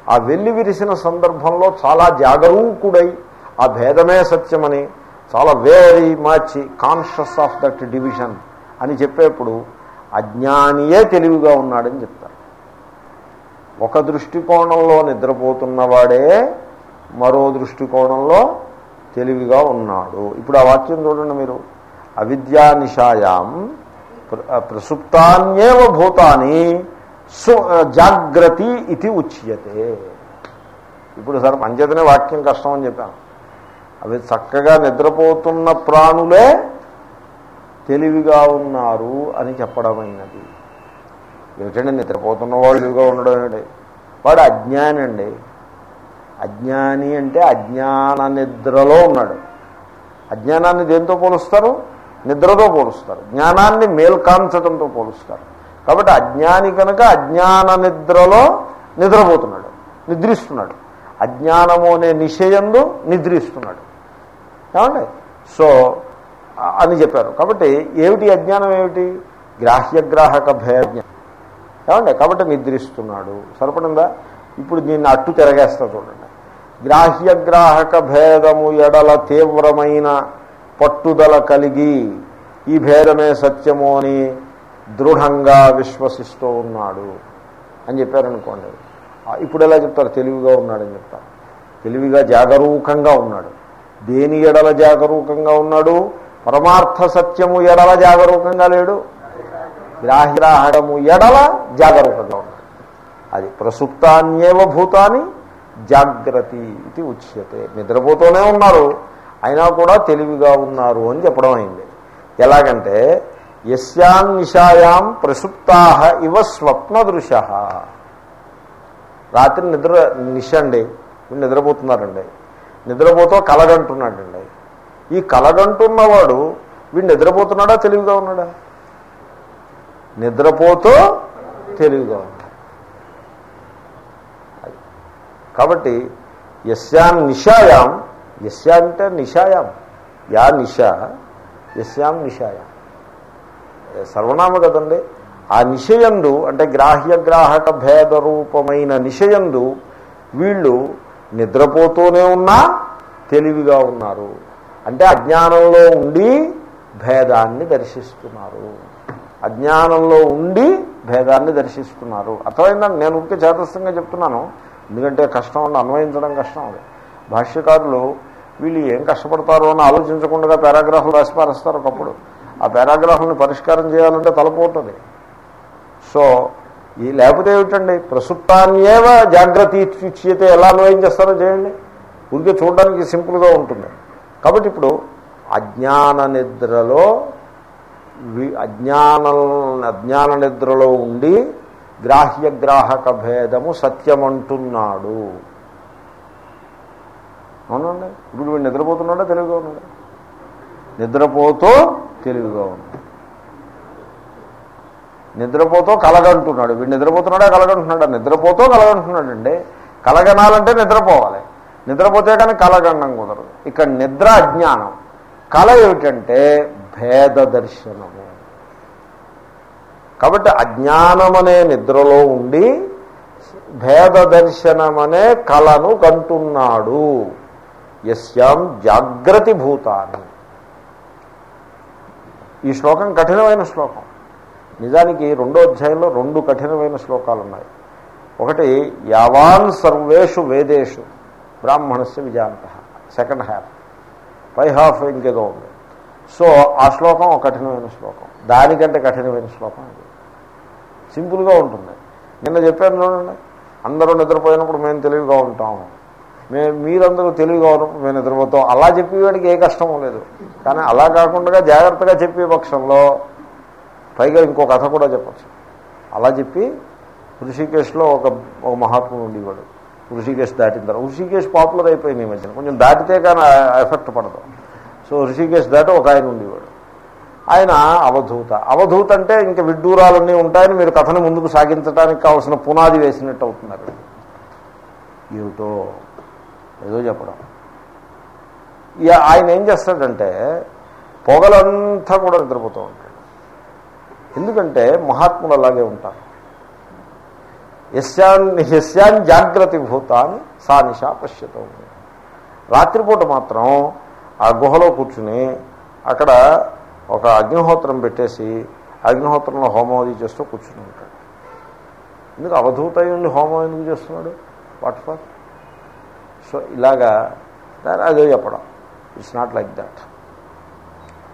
ఆ వెళ్ళి విరిసిన సందర్భంలో చాలా జాగరూకుడై ఆ భేదమే సత్యమని చాలా very much conscious of that division అని చెప్పేప్పుడు అజ్ఞానియే తెలివిగా ఉన్నాడని చెప్తారు. ఒక దృష్టికోణంలో నిద్రపోతున్నవాడే మరో దృష్టికోణంలో తెలివిగా ఉన్నాడు. ఇప్పుడు ఆ వాక్యం చూడండి మీరు. అవిద్యా నిషాయాం ప్ర- ప్రసుప్తాన్యేవ భూతాన్ని సు జాగ్రతి ఇది ఉచ్యతే. ఇప్పుడు సార్ పంచేతనే వాక్యం కష్టం అని చెప్పాను. అవి చక్కగా నిద్రపోతున్న ప్రాణులే తెలివిగా ఉన్నారు అని చెప్పడమైనది. ఏమిటండి నిద్రపోతున్న వాళ్ళు తెలివిగా ఉండడం ఏంటి? వాడు అజ్ఞాని అండి. అజ్ఞాని అంటే అజ్ఞాన నిద్రలో ఉన్నాడు. అజ్ఞానాన్ని దేంతో పోలుస్తారు? నిద్రతో పోలుస్తారు. జ్ఞానాన్ని మేల్కాంచడంతో పోలుస్తారు. కాబట్టి అజ్ఞాని కనుక అజ్ఞాన నిద్రలో నిద్రపోతున్నాడు. నిద్రిస్తున్నాడు. అజ్ఞానము అనే నిషయందు నిద్రిస్తున్నాడు. ఏమండి? సో అని చెప్పారు. కాబట్టి ఏమిటి అజ్ఞానం ఏమిటి? గ్రాహ్యగ్రాహక భేజ్ఞం ఏమండి? కాబట్టి నిద్రిస్తున్నాడు. సరిపడిందా? ఇప్పుడు దీన్ని అట్టు తిరగేస్తా చూడండి. గ్రాహ్యగ్రాహక భేదము ఎడల తీవ్రమైన పట్టుదల కలిగి ఈ భేదమే సత్యము అని దృఢంగా విశ్వసిస్తూ ఉన్నాడు అని చెప్పారనుకోండి. ఇప్పుడు ఎలా చెప్తారు? తెలివిగా ఉన్నాడని చెప్తారు. తెలివిగా జాగరూకంగా ఉన్నాడు. దేని ఎడల జాగరూకంగా ఉన్నాడు? పరమార్థ సత్యము ఎడల జాగరూకంగా లేడు. గ్రాహిగ్రాహకము ఎడల జాగరూకంగా అది ప్రసుప్తాన్యేవ భూతాన్ని జాగ్రత్త ఇది ఉచ్యతే. నిద్రపోతూనే ఉన్నారు. అయినా కూడా తెలివిగా ఉన్నారు అని చెప్పడం అయింది. ఎలాగంటే యస్యాం నిషాయాం ప్రసుప్తా ఇవ స్వప్న దృశ రాత్రి నిద్ర నిశండి. నిద్రపోతున్నారండి. నిద్రపోతూ కలగంటున్నాడండి. ఈ కలగంటున్నవాడు వీడు నిద్రపోతున్నాడా తెలివిగా ఉన్నాడా? నిద్రపోతూ తెలివిగా ఉన్నాడు. కాబట్టి యస్యాం నిషాయాం యస్యా అంటే నిషాయాం యా నిష యస్యాం నిషాయాం సర్వనామ కదండి? ఆ నిషయందు అంటే గ్రాహ్య గ్రాహక భేద రూపమైన నిషయందు వీళ్ళు నిద్రపోతూనే ఉన్నా తెలివిగా ఉన్నారు. అంటే అజ్ఞానంలో ఉండి భేదాన్ని దర్శిస్తున్నారు. అజ్ఞానంలో ఉండి భేదాన్ని దర్శిస్తున్నారు. అర్థమైందండి? నేను ఉంటే చేతస్థంగా చెప్తున్నాను. ఎందుకంటే కష్టం అని అన్వయించడం కష్టం అది. భాష్యకారులు వీళ్ళు ఏం కష్టపడతారో అని ఆలోచించకుండా పారాగ్రాఫ్లు రాసి పారేస్తారు ఒకప్పుడు. ఆ పారాగ్రాఫ్ని పరిష్కారం చేయాలంటే తలపోతుంది సో ఈ లేకపోతే ఏమిటండి? ప్రసుప్తాన్నేవ జాగ్రత్త ఇచ్చేతే ఎలా అన్వయం చేస్తారో చేయండి. ఊరికే చూడడానికి సింపుల్గా ఉంటుంది. కాబట్టి ఇప్పుడు అజ్ఞాన నిద్రలో వి- అజ్ఞాన అజ్ఞాన నిద్రలో ఉండి గ్రాహ్య గ్రాహక భేదము సత్యమంటున్నాడు. అవునండి? ఇప్పుడు వీడు నిద్రపోతున్నాడా తెలివిగా ఉన్నాడు? నిద్రపోతూ తెలివిగా ఉన్నాడు. నిద్రపోతూ కలగంటున్నాడు. వీడు నిద్రపోతున్నాడా కలగంటున్నాడా? నిద్రపోతూ కలగంటున్నాడండి. కలగనాలంటే నిద్రపోవాలి. నిద్రపోతే కానీ కలగండం కుదరదు. ఇక్కడ నిద్ర అజ్ఞానం కళ ఏమిటంటే భేద దర్శనము. కాబట్టి అజ్ఞానమనే నిద్రలో ఉండి భేద దర్శనమనే కళను కంటున్నాడు. ఎస్యాం జాగ్రతి భూతాన్ని ఈ శ్లోకం కఠినమైన శ్లోకం. నిజానికి రెండో అధ్యాయంలో రెండు కఠినమైన శ్లోకాలు ఉన్నాయి ఒకటి యావాన్ సర్వేషు వేదేషు బ్రాహ్మణస్య విజాంత. Second half. పై హాఫ్ ఇంకేదో ఉంది. సో ఆ శ్లోకం ఒక కఠినమైన శ్లోకం. దానికంటే కఠినమైన శ్లోకం ఇది. సింపుల్గా ఉంటుంది. నిన్న చెప్పాను చూడండి. అందరూ నిద్రపోయినప్పుడు మేము తెలివిగా ఉంటాం. మేము మీరందరూ తెలివిగా ఉన్నప్పుడు మేము నిద్రపోతాం. అలా చెప్పేవాడికి ఏ కష్టం లేదు. కానీ అలా కాకుండా జాగ్రత్తగా చెప్పే పక్షంలో పైగా ఇంకో కథ కూడా చెప్పచ్చు. అలా చెప్పి ఋషికేశ్లో ఒక ఒక మహాత్ముడు ఉండేవాడు. ఋషికేష్ దాటిన తర్వాత ఋషికేశ్ పాపులర్ అయిపోయింది ఈ మధ్యన. కొంచెం దాటితే కానీ ఎఫెక్ట్ పడదు. సో ఋషికేశ్ దాటి ఒక ఆయన ఉండేవాడు. ఆయన అవధూత. అవధూత అంటే ఇంకా విడ్డూరాలన్నీ ఉంటాయని మీరు కథను ముందుకు సాగించడానికి కావాల్సిన పునాది వేసినట్టు అవుతున్నారు. ఏమిటో ఏదో చెప్పడం. ఇక ఆయన ఏం చేస్తాడంటే పొగలంతా కూడా నిద్రపోతూ ఉంటాడు. ఎందుకంటే మహాత్ములు అలాగే ఉంటారు. యస్యాన్ యస్యాన్ జాగ్రత్త భూతాన్ని సా నిశా పశ్యతో. రాత్రిపూట మాత్రం ఆ గుహలో కూర్చుని అక్కడ ఒక అగ్నిహోత్రం పెట్టేసి అగ్నిహోత్రంలో హోమం అది చేస్తూ కూర్చుని ఉంటాడు. ఎందుకు అవధూత ఉండి హోమం ఎందుకు చేస్తున్నాడు? What for? సో ఇలాగా దాని అదే చెప్పడం. It's not like that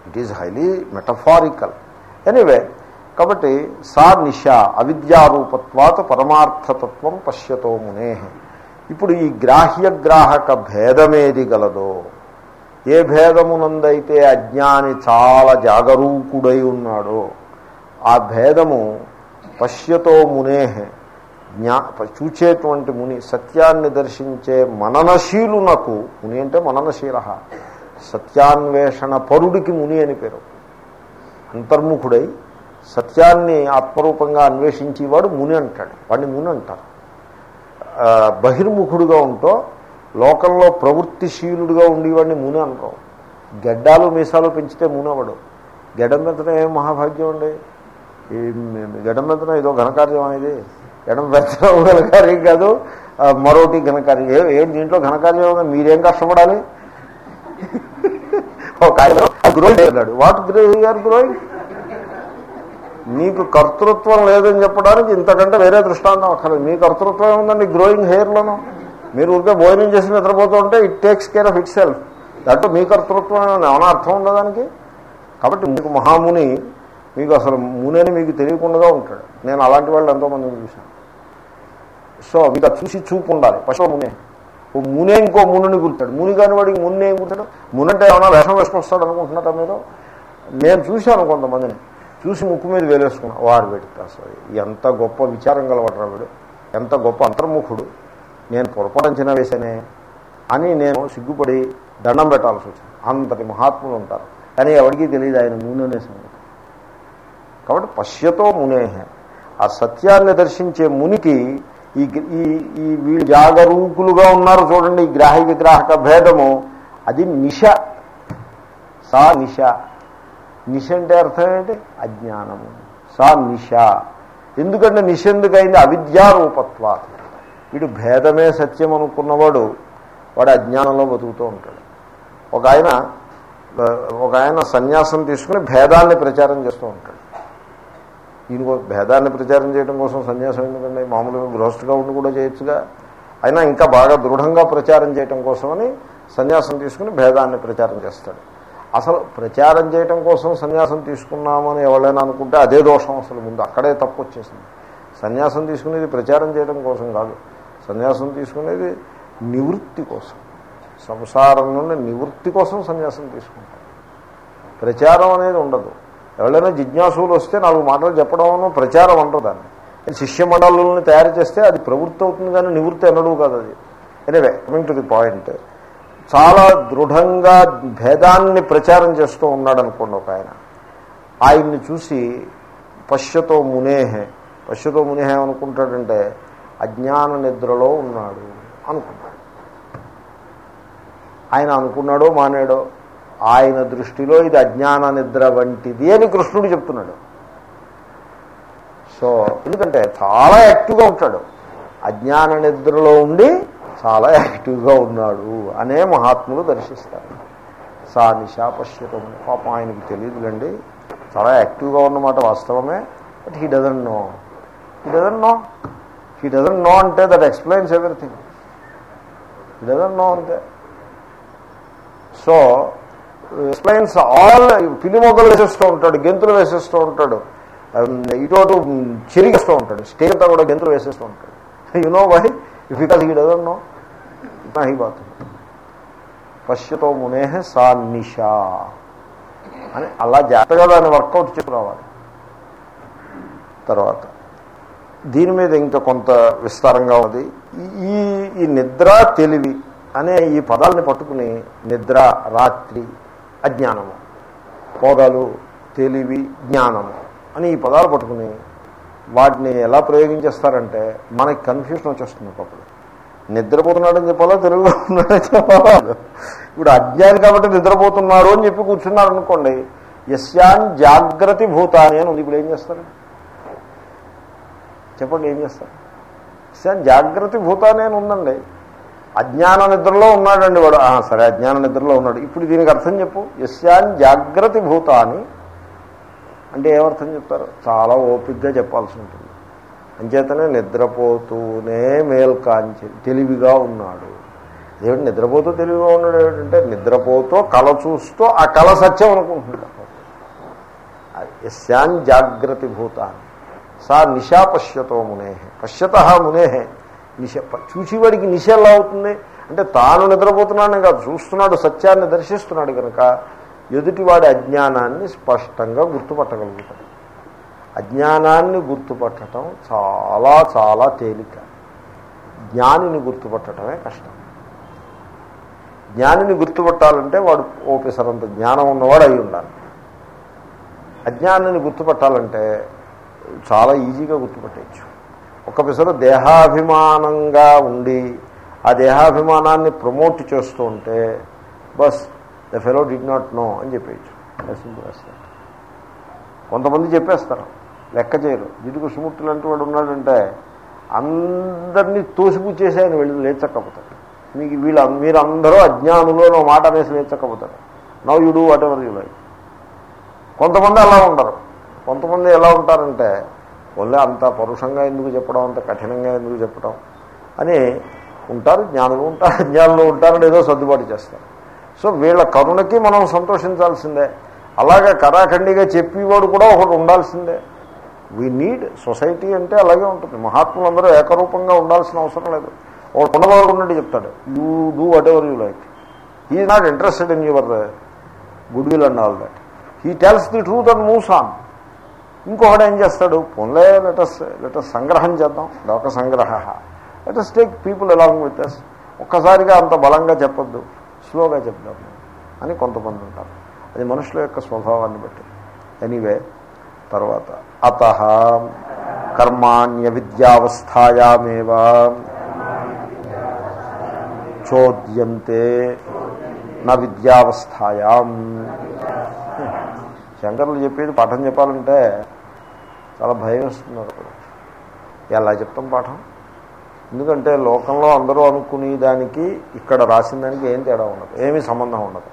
it is highly metaphorical anyway కాబట్టి సా నిషా అవిద్యారూపత్వాత పరమార్థతత్వం పశ్యతో మునే. ఇప్పుడు ఈ గ్రాహ్యగ్రాహక భేదమేది గలదో ఏ భేదమునందైతే అజ్ఞాని చాలా జాగరూకుడై ఉన్నాడో ఆ భేదము పశ్యతో మునే జ్ఞా చూచేటువంటి ముని సత్యాన్ని దర్శించే మననశీలునకు ముని అంటే మననశీల సత్యాన్వేషణ పరుడికి ముని అని పేరు. అంతర్ముఖుడై సత్యాన్ని ఆత్మరూపంగా అన్వేషించేవాడు ముని అంటాడు. వాడిని ముని అంటారు. బహిర్ముఖుడుగా ఉంటూ లోకంలో ప్రవృత్తిశీలుడుగా ఉండేవాడిని ముని అంటారు గడ్డాలు మీసాలు పెంచితే మునవడు. గడ్డం పెంచడం ఏం మహాభాగ్యం అండి? ఈ గడ్డం పెంచడం ఏదో ఘనకార్యం అనేది. ఎడం పెంచడం (laughs) ఘనకార్యం కాదు. మరోటి ఘనకార్యం. ఏ ఏం దీంట్లో ఘనకార్యం ఉంది మీరేం కష్టపడాలి? (laughs) ఒక ఆయన గ్రోయింగ్ అన్నాడు వాట్ గ్రో ఆర్ గ్రోయింగ్? మీకు కర్తృత్వం లేదని చెప్పడానికి ఇంతకంటే వేరే దృష్టాంతం అక్కర్లేదు. మీ కర్తృత్వం ఏముందండి? గ్రోయింగ్ హెయిర్లోనూ మీరు ఊరికే భోజనం చేసి నిద్రపోతూ ఉంటే it takes care of itself that మీ కర్తృత్వం ఏమైనా అర్థం ఉండదానికి కాబట్టి మీకు మహాముని మీకు అసలు ముని మీకు తెలియకుండా ఉంటాడు. నేను అలాంటి వాళ్ళు ఎంతోమందిని చూశాను. సో మీకు చూసి చూపు ఉండాలి. పశువు మునే. ఓ మునే ఇంకో మునుని గుర్తాడు. ముని కాని వాడికి మున్నే ఏం గుర్తాడు? మునంటే ఏమైనా వేషం వేసుకొస్తాడు అనుకుంటున్నారా మీరు? నేను చూశాను కొంతమందిని. చూసి ముక్కు మీద వేలేసుకున్నా. వారు పెడతా అసలు ఎంత గొప్ప విచారం గలవడరా వీడు. ఎంత గొప్ప అంతర్ముఖుడు. నేను పొరపాటు వేశానే అని నేను సిగ్గుపడి దండం పెట్టాల్సి వచ్చింది. అంతటి మహాత్ములు ఉంటారు. కానీ ఎవరికీ తెలియదు ఆయన నూనెనే సంగతి. కాబట్టి పశ్యతో మునేహే. ఆ సత్యాన్ని దర్శించే మునికి ఈ ఈ ఈ వీళ్ళు జాగరూకులుగా ఉన్నారు చూడండి. ఈ గ్రాహి గ్రాహక భేదము. అది నిష. సా నిష. నిశ అంటే అర్థం ఏంటి? అజ్ఞానము. సా నిష. ఎందుకంటే నిశ ఎందుకైంది అవిద్యారూపత్వా వీడు భేదమే సత్యం అనుకున్నవాడు వాడు అజ్ఞానంలో బతుకుతూ ఉంటాడు. ఒక ఆయన ఒక ఆయన సన్యాసం తీసుకుని భేదాన్ని ప్రచారం చేస్తూ ఉంటాడు. ఈయన భేదాన్ని ప్రచారం చేయడం కోసం సన్యాసం ఎందుకంటే మామూలుగా గృహస్థుగా ఉండి కూడా చేయొచ్చుగా. అయినా ఇంకా బాగా దృఢంగా ప్రచారం చేయడం కోసమని సన్యాసం తీసుకుని భేదాన్ని ప్రచారం చేస్తాడు. అసలు ప్రచారం చేయటం కోసం సన్యాసం తీసుకున్నామని ఎవరైనా అనుకుంటే అదే దోషం అసలు ముందు అక్కడే తప్పు వచ్చేసింది. సన్యాసం తీసుకునేది ప్రచారం చేయడం కోసం కాదు. సన్యాసం తీసుకునేది నివృత్తి కోసం. సంసారం నుండి నివృత్తి కోసం సన్యాసం తీసుకుంటాం ప్రచారం అనేది ఉండదు. ఎవరైనా జిజ్ఞాసులు వస్తే నాలుగు మాటలు చెప్పడం ప్రచారం అంటారు దాన్ని. శిష్య మండలుల్ని తయారు చేస్తే అది ప్రవృత్తి అవుతుంది కానీ నివృత్తి అనడు కాదు అది. Anyway coming to the point చాలా దృఢంగా భేదాన్ని ప్రచారం చేస్తూ ఉన్నాడు అనుకోండి ఒక ఆయన. ఆయన్ని చూసి పశ్యతో మునేహే పశ్యతో మునేహే అనుకుంటాడంటే అజ్ఞాన నిద్రలో ఉన్నాడు అనుకున్నాడు. ఆయన అనుకున్నాడో మానేడో ఆయన దృష్టిలో ఇది అజ్ఞాన నిద్ర వంటిది అని కృష్ణుడు చెప్తున్నాడు. సో ఎందుకంటే చాలా యాక్టివ్గా ఉంటాడు. అజ్ఞాన నిద్రలో ఉండి చాలా యాక్టివ్గా ఉన్నాడు అనే మహాత్ములు దర్శిస్తారు. సా నిశా పశ్యతం పాపం ఆయనకి తెలియదులండి. చాలా యాక్టివ్గా ఉన్నమాట వాస్తవమే. But he doesn't know he doesn't know he doesn't know అంటే that explains everything he doesn't know అంతే సో ఎక్స్ప్లెయిన్స్ ఆల్ పిలిమొగ్గలు వేసేస్తూ ఉంటాడు గెంతులు వేసేస్తూ ఉంటాడు. Um, ఇటు చిరిగిస్తూ ఉంటాడు. స్టేజ్ అంతా కూడా గెంతులు వేసేస్తూ ఉంటాడు. You know why because he doesn't know ఇట్లా హీ బాత్ పశ్యతో మునేహ సా నిషా అని అలా జాగ్రత్తగా దాన్ని వర్కౌట్ చేసుకురావాలి తర్వాత దీని మీద ఇంకా కొంత విస్తారంగా ఉంది ఈ ఈ నిద్ర తెలివి అనే ఈ పదాలని పట్టుకుని నిద్ర రాత్రి అజ్ఞానము పొగలు తెలివి జ్ఞానము అని ఈ పదాలు పట్టుకుని వాటిని ఎలా ప్రయోగించేస్తారంటే మనకి కన్ఫ్యూషన్ వచ్చేస్తుంది ఒకప్పుడు. నిద్రపోతున్నాడని చెప్పాలో తెలుగులో ఉన్నాడని ఇప్పుడు అజ్ఞాని కాబట్టి నిద్రపోతున్నారు అని చెప్పి కూర్చున్నారు అనుకోండి యశ్యాన్ జాగ్రత్త భూతాని అని ఉంది. ఇప్పుడు ఏం చేస్తారు? చెప్పండి ఏం చేస్తారు? యస్యాన్ జాగ్రత్త భూతాని అని ఉందండి. అజ్ఞాన నిద్రలో ఉన్నాడండి వాడు. సరే అజ్ఞాన నిద్రలో ఉన్నాడు. ఇప్పుడు దీనికి అర్థం చెప్పు. యశ్యాన్ జాగ్రత్త భూతాని అంటే ఏమర్థం చెప్తారు? చాలా ఓపిక్గా చెప్పాల్సి ఉంటుంది. అంచేతనే నిద్రపోతూనే మేల్కాంచి తెలివిగా ఉన్నాడు. ఏమిటి నిద్రపోతూ తెలివిగా ఉన్నాడు ఏమిటంటే నిద్రపోతూ కళ చూస్తూ ఆ కళ సత్యం అనుకుంటున్నాడు. యశాన్ జాగ్రత్త భూతాన్ని సా నిశా పశ్యతో మునేహే. పశ్యత మునేహే. నిశ చూసేవాడికి నిశ ఎలా అవుతుంది? అంటే తాను నిద్రపోతున్నాడని కాదు చూస్తున్నాడు సత్యాన్ని దర్శిస్తున్నాడు కనుక ఎదుటివాడి అజ్ఞానాన్ని స్పష్టంగా గుర్తుపట్టగలుగుతాడు అజ్ఞానాన్ని గుర్తుపట్టడం చాలా చాలా తేలిక. జ్ఞానిని గుర్తుపట్టడమే కష్టం. జ్ఞానిని గుర్తుపట్టాలంటే వాడు ఓపెసరంత జ్ఞానం ఉన్నవాడు అయి ఉండాలి. అజ్ఞానాన్ని గుర్తుపట్టాలంటే చాలా ఈజీగా గుర్తుపట్టేయచ్చు. ఒక పిసరు దేహాభిమానంగా ఉండి ఆ దేహాభిమానాన్ని ప్రమోట్ చేస్తూ ఉంటే bus the fellow did not know అని చెప్పేయచ్చు. సింపుల్ కొంతమంది చెప్పేస్తారు. లెక్క చేయరు. జిడ్డు కృష్ణమూర్తి లాంటి వాడు ఉన్నాడంటే అందరినీ తోసిపుచ్చేసి ఆయన వెళ్ళి లేచక్కపోతాడు మీకు వీళ్ళ మీరందరూ అజ్ఞానులో మాట అనేసి లేచక్కపోతాడు now you do whatever you like కొంతమంది అలా ఉండరు. కొంతమంది ఎలా ఉంటారంటే ఒళ్ళే అంత పరుషంగా ఎందుకు చెప్పడం? అంత కఠినంగా ఎందుకు చెప్పడం? అని ఉంటారు. జ్ఞానులు ఉంటారు. అజ్ఞానులు ఉంటారని ఏదో సర్దుబాటు చేస్తారు. సో వీళ్ళ కరుణకి మనం సంతోషించాల్సిందే. అలాగే కరాఖండిగా చెప్పేవాడు కూడా ఒకటి ఉండాల్సిందే. వీ నీడ్ సొసైటీ అంటే అలాగే ఉంటుంది. మహాత్ములందరూ ఏకరూపంగా ఉండాల్సిన అవసరం లేదు. ఒక కొండబాబు ఉన్నట్టు చెప్తాడు. You do whatever you like he not interested in your good will and all that he tells the truth and moves on ఇంకొకటి ఏం చేస్తాడు? పొన్లే లెటస్ లెటస్ సంగ్రహం చేద్దాం. లోక సంగ్రహ. Let us take people along with us ఒక్కసారిగా అంత బలంగా చెప్పొద్దు. స్లోగా చెప్తాము అని కొంతమంది ఉంటారు. అది మనుషుల యొక్క స్వభావాన్ని బట్టి. ఎనీవే తర్వాత అత కర్మాణ్య విద్యావస్థాయామేవా చోద్యంతే నా విద్యావస్థాయాం. శంకరులు చెప్పేది పాఠం చెప్పాలంటే చాలా భయం వేస్తున్నారు ఎలా చెప్తాం పాఠం? ఎందుకంటే లోకంలో అందరూ అనుకునే దానికి ఇక్కడ రాసిన దానికి ఏం తేడా ఉండదు ఏమీ సంబంధం ఉండదు.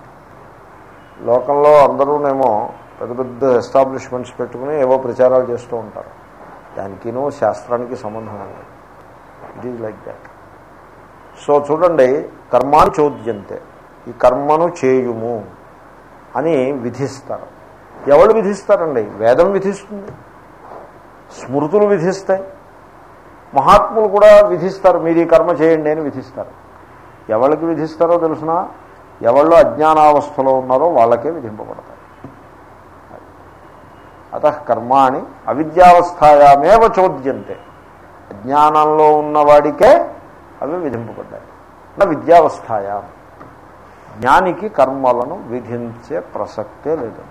లోకంలో అందరూనేమో పెద్ద పెద్ద ఎస్టాబ్లిష్మెంట్స్ పెట్టుకుని ఏవో ప్రచారాలు చేస్తూ ఉంటారు. దానికినూ శాస్త్రానికి సంబంధం ఉండదు it is like that so చూడండి కర్మాన్ని చోద్యంతే ఈ కర్మను చేయుము అని విధిస్తారు. ఎవరు విధిస్తారండి? వేదం విధిస్తుంది. స్మృతులు విధిస్తాయి. మహాత్ములు కూడా విధిస్తారు మీరు ఈ కర్మ చేయండి అని విధిస్తారు. ఎవరికి విధిస్తారో తెలిసిన? ఎవళ్ళు అజ్ఞానావస్థలో ఉన్నారో వాళ్ళకే విధింపబడతాయి. అత కర్మాణి అవిద్యావస్థాయామేవ చోద్యంతే. అజ్ఞానంలో ఉన్నవాడికే అవి విధింపబడ్డాయి. నా విద్యావస్థాయా. జ్ఞానికి కర్మలను విధించే ప్రసక్తే లేదు.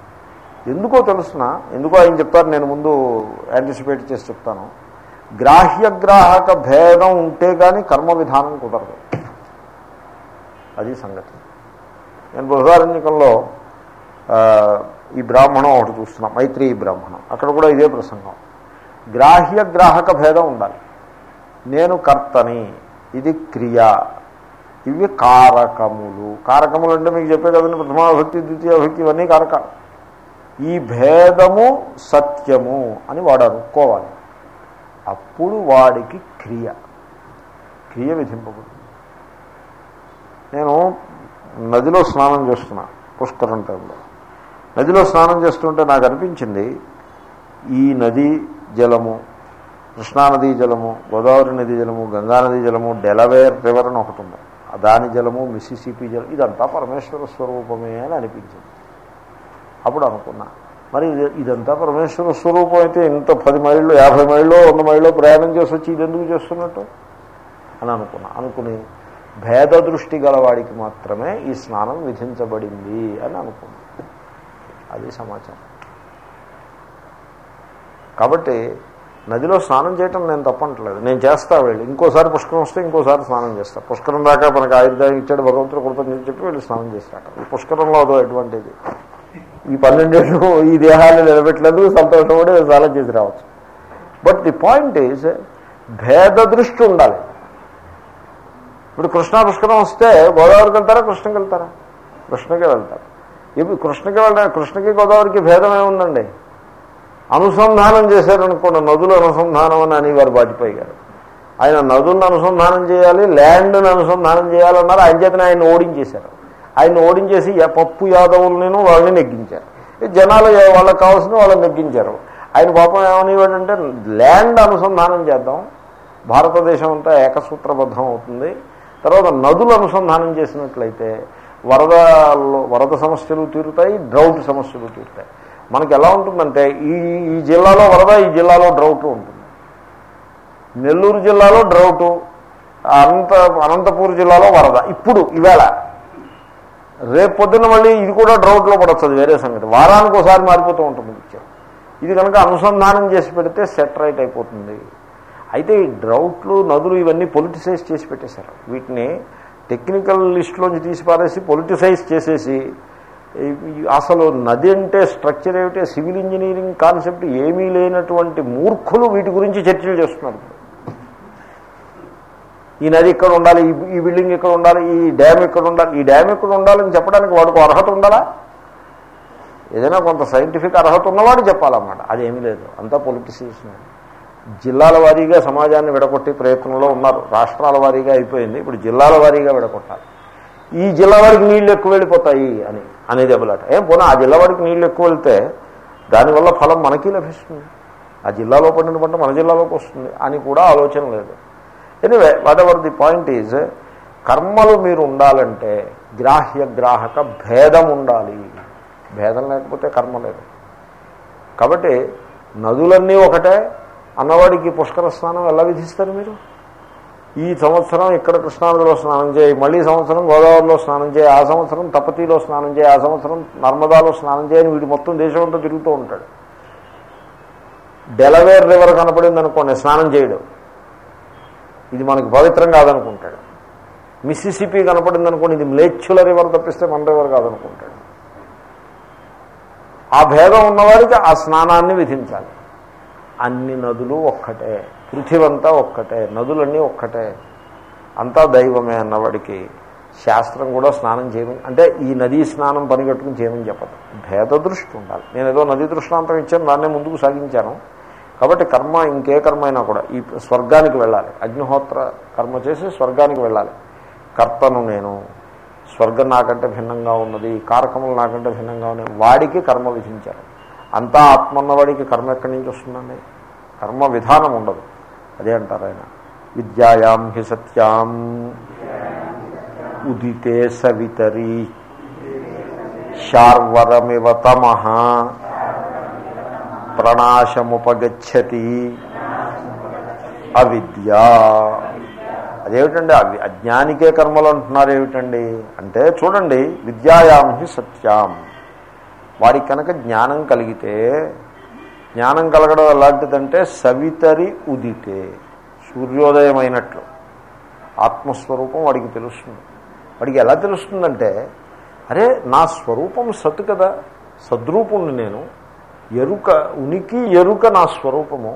ఎందుకో తెలుసిన? ఎందుకో ఆయన చెప్తారు నేను ముందు యాంటిసిపేట్ చేసి చెప్తాను. గ్రాహ్యగ్రాహక భేదం ఉంటే కానీ కర్మ విధానం కుదరదు. అది సంగతి. నేను బృహదారణ్యకంలో ఈ బ్రాహ్మణం ఒకటి చూస్తున్నాం మైత్రి బ్రాహ్మణం. అక్కడ కూడా ఇదే ప్రసంగం. గ్రాహ్య గ్రాహక భేదం ఉండాలి. నేను కర్తని ఇది క్రియ. ఇవి కారకములు. కారకములు అంటే మీకు చెప్పే కదండి ప్రథమాభక్తి ద్వితీయభక్తి ఇవన్నీ కారకాలు. ఈ భేదము సత్యము అని వాడు అనుకోవాలి. అప్పుడు వాడికి క్రియ. క్రియ విధింపబడుతుంది నేను నదిలో స్నానం చేస్తున్నా పుష్కరం టైంలో. నదిలో స్నానం చేస్తుంటే నాకు అనిపించింది ఈ నది జలము కృష్ణానదీ జలము గోదావరి నది జలము గంగానదీ జలము డెలవేర్ రివర్ అని ఒకటి ఉంది. అదాని దాని జలము మిసిసిపి జలం ఇదంతా పరమేశ్వర స్వరూపమే అని అనిపించింది. అప్పుడు అనుకున్నా మరి ఇదంతా పరమేశ్వర స్వరూపం అయితే ఇంత పది మైళ్ళు యాభై మైళ్ళు వంద మైళ్ళు ప్రయాణం చేసి వచ్చి ఇది ఎందుకు చేస్తున్నట్టు? అని అనుకున్నా. అనుకుని భేద దృష్టి గలవాడికి మాత్రమే ఈ స్నానం విధించబడింది అని అనుకున్నా. అది సమాచారం. కాబట్టి నదిలో స్నానం చేయటం నేను తప్పంటలేదు నేను చేస్తా వెళ్ళి. ఇంకోసారి పుష్కరం వస్తే ఇంకోసారి స్నానం చేస్తా. పుష్కరం దాకా మనకు ఆయుర్దాయం ఇచ్చాడు భగవంతుడు కృతజ్ఞత చెప్పి వెళ్ళి స్నానం చేస్తాడు పుష్కరంలో అదో ఎటువంటిది ఈ పన్నెండేళ్ళు ఈ దేహాన్ని నిలబెట్టలేదు సంతోషపడి చాలా చేసి రావచ్చు. బట్ ది పాయింట్ ఈజ్ భేద దృష్టి ఉండాలి. ఇప్పుడు కృష్ణా పుష్కరం వస్తే గోదావరికి వెళ్తారా కృష్ణకి వెళ్తారా? కృష్ణకే వెళ్తారు. ఇప్పుడు కృష్ణకి వెళ్ళ కృష్ణకి గోదావరికి భేదం ఏముందండి? అనుసంధానం చేశారనుకోండి నదులు అనుసంధానం అని అనేవారు వాజ్పేయి గారు ఆయన నదులను అనుసంధానం చేయాలి ల్యాండ్ను అనుసంధానం చేయాలన్నారు ఆయన చేతనే ఆయన ఓడించేశారు. ఆయన ఓడించేసి పప్పు యాదవులనేను వాళ్ళని నెగ్గించారు ఈ జనాలు వాళ్ళకి కావాల్సిన వాళ్ళని నెగ్గించారు. ఆయన పాపం ఏమనేవాడంటే ల్యాండ్ అనుసంధానం చేద్దాం. భారతదేశం అంతా ఏకసూత్రబద్ధం అవుతుంది. తర్వాత నదులు అనుసంధానం చేసినట్లయితే వరదల్లో వరద సమస్యలు తీరుతాయి డ్రౌట్ సమస్యలు తీరుతాయి. మనకి ఎలా ఉంటుందంటే ఈ ఈ జిల్లాలో వరద ఈ జిల్లాలో డ్రౌట్ ఉంటుంది. నెల్లూరు జిల్లాలో డ్రౌటు అనంత అనంతపూర్ జిల్లాలో వరద. ఇప్పుడు ఈవేళ రేపు పొద్దున్న మళ్ళీ ఇది కూడా డ్రౌట్లో పడవచ్చు అది వేరే సంగతి. వారానికి ఒకసారి మారిపోతూ ఉంటుంది పిక్చర్ ఇది కనుక అనుసంధానం చేసి పెడితే సెట్ రైట్ అయిపోతుంది. అయితే ఈ డ్రౌట్లు నదులు ఇవన్నీ పొలిటిసైజ్ చేసి పెట్టేశారు. వీటిని టెక్నికల్ లిస్టులోంచి తీసి పారేసి పొలిటిసైజ్ చేసేసి అసలు నది అంటే స్ట్రక్చర్ ఏమిటి సివిల్ ఇంజనీరింగ్ కాన్సెప్ట్ ఏమీ లేనటువంటి మూర్ఖులు వీటి గురించి చర్చలు చేస్తున్నారు. ఈ నది ఇక్కడ ఉండాలి? ఈ- బిల్డింగ్ ఇక్కడ ఉండాలి? ఈ డ్యామ్ ఇక్కడ ఉండాలి? ఈ డ్యామ్ ఇక్కడ ఉండాలని చెప్పడానికి వాడికి అర్హత ఉండాలా? ఏదైనా కొంత సైంటిఫిక్ అర్హత ఉన్నవాడు చెప్పాలన్నమాట. అదేమీ లేదు. అంతా పొలిటిసియేషన్ జిల్లాల వారీగా సమాజాన్ని విడగొట్టే ప్రయత్నంలో ఉన్నారు. రాష్ట్రాల వారీగా అయిపోయింది. ఇప్పుడు జిల్లాల వారీగా విడగొట్టాలి. ఈ జిల్లా వాడికి నీళ్ళు ఎక్కువ వెళ్ళిపోతాయి అని అనేది దెబ్బలాట ఏం పోనీ ఆ జిల్లా వాడికి నీళ్ళు ఎక్కువ వెళ్తే దానివల్ల ఫలం మనకి లభిస్తుంది. ఆ జిల్లాలో పండిన పంట మన జిల్లాలోకి వస్తుంది అని కూడా ఆలోచన లేదు. Anyway whatever the point is కర్మలు మీరు ఉండాలంటే గ్రాహ్య గ్రాహక భేదం ఉండాలి. భేదం లేకపోతే కర్మ లేదు. కాబట్టి నదులన్నీ ఒకటే అన్నవాడికి పుష్కర స్నానం ఎలా విధిస్తారు మీరు? ఈ సంవత్సరం ఇక్కడ కృష్ణానదిలో స్నానం చేయి మళ్ళీ సంవత్సరం గోదావరిలో స్నానం చేయి ఆ సంవత్సరం తపతిలో స్నానం చేయి ఆ సంవత్సరం నర్మదాలో స్నానం చేయని వీడు మొత్తం దేశం అంతా తిరుగుతూ ఉంటాడు. డెలవేర్ రివర్ కనపడింది అనుకోండి స్నానం చేయడం. ఇది మనకి పవిత్రం కాదనుకుంటాడు. మిస్సిసిపి కనపడింది అనుకోండి ఇది మ్లేచ్చుల రివర్ తప్పిస్తే మన రివర్ కాదనుకుంటాడు. ఆ భేదం ఉన్నవాడికి ఆ స్నానాన్ని విధించాలి. అన్ని నదులు ఒక్కటే పృథివంతా ఒక్కటే నదులన్నీ ఒక్కటే. అంతా దైవమే అన్నవాడికి శాస్త్రం కూడా స్నానం చేయమని అంటే ఈ నదీ స్నానం పనిగట్టుకుని చేయమని చెప్పదు. భేద దృష్టి ఉండాలి. నేను ఏదో నదీ దృష్టాంతం ఇచ్చాను దాన్నే ముందుకు సాగించాను. కాబట్టి కర్మ ఇంకే కర్మ అయినా కూడా ఈ స్వర్గానికి వెళ్ళాలి. అగ్నిహోత్ర కర్మ చేసి స్వర్గానికి వెళ్ళాలి. కర్తను నేను స్వర్గం నాకంటే భిన్నంగా ఉన్నది కారకములు నాకంటే భిన్నంగా ఉన్నాయి వాడికి కర్మ విధించారు. అంతా ఆత్మ ఉన్నవాడికి కర్మ ఎక్కడి నుంచి వస్తుందండి? కర్మ విధానం ఉండదు. అదే అంటారు ఆయన. విద్యాయాం హి సత్యాం ఉదితే సవితరి శార్వరమివ తమః. ప్రణాశముపగచ్చతి. అవిద్య. అదేమిటండి? అవి అజ్ఞానికే కర్మలు అంటున్నారు ఏమిటండి అంటే చూడండి విద్యాయాం హి సత్యాం. వారికి కనుక జ్ఞానం కలిగితే జ్ఞానం కలగడం ఎలాంటిదంటే సవితరి ఉదితే సూర్యోదయం అయినట్లు ఆత్మస్వరూపం వాడికి తెలుస్తుంది. వాడికి ఎలా తెలుస్తుందంటే అరే నా స్వరూపం సత్ కదా సద్రూపుణ్ణి నేను ఎరుక ఉనికి ఎరుక నా స్వరూపము.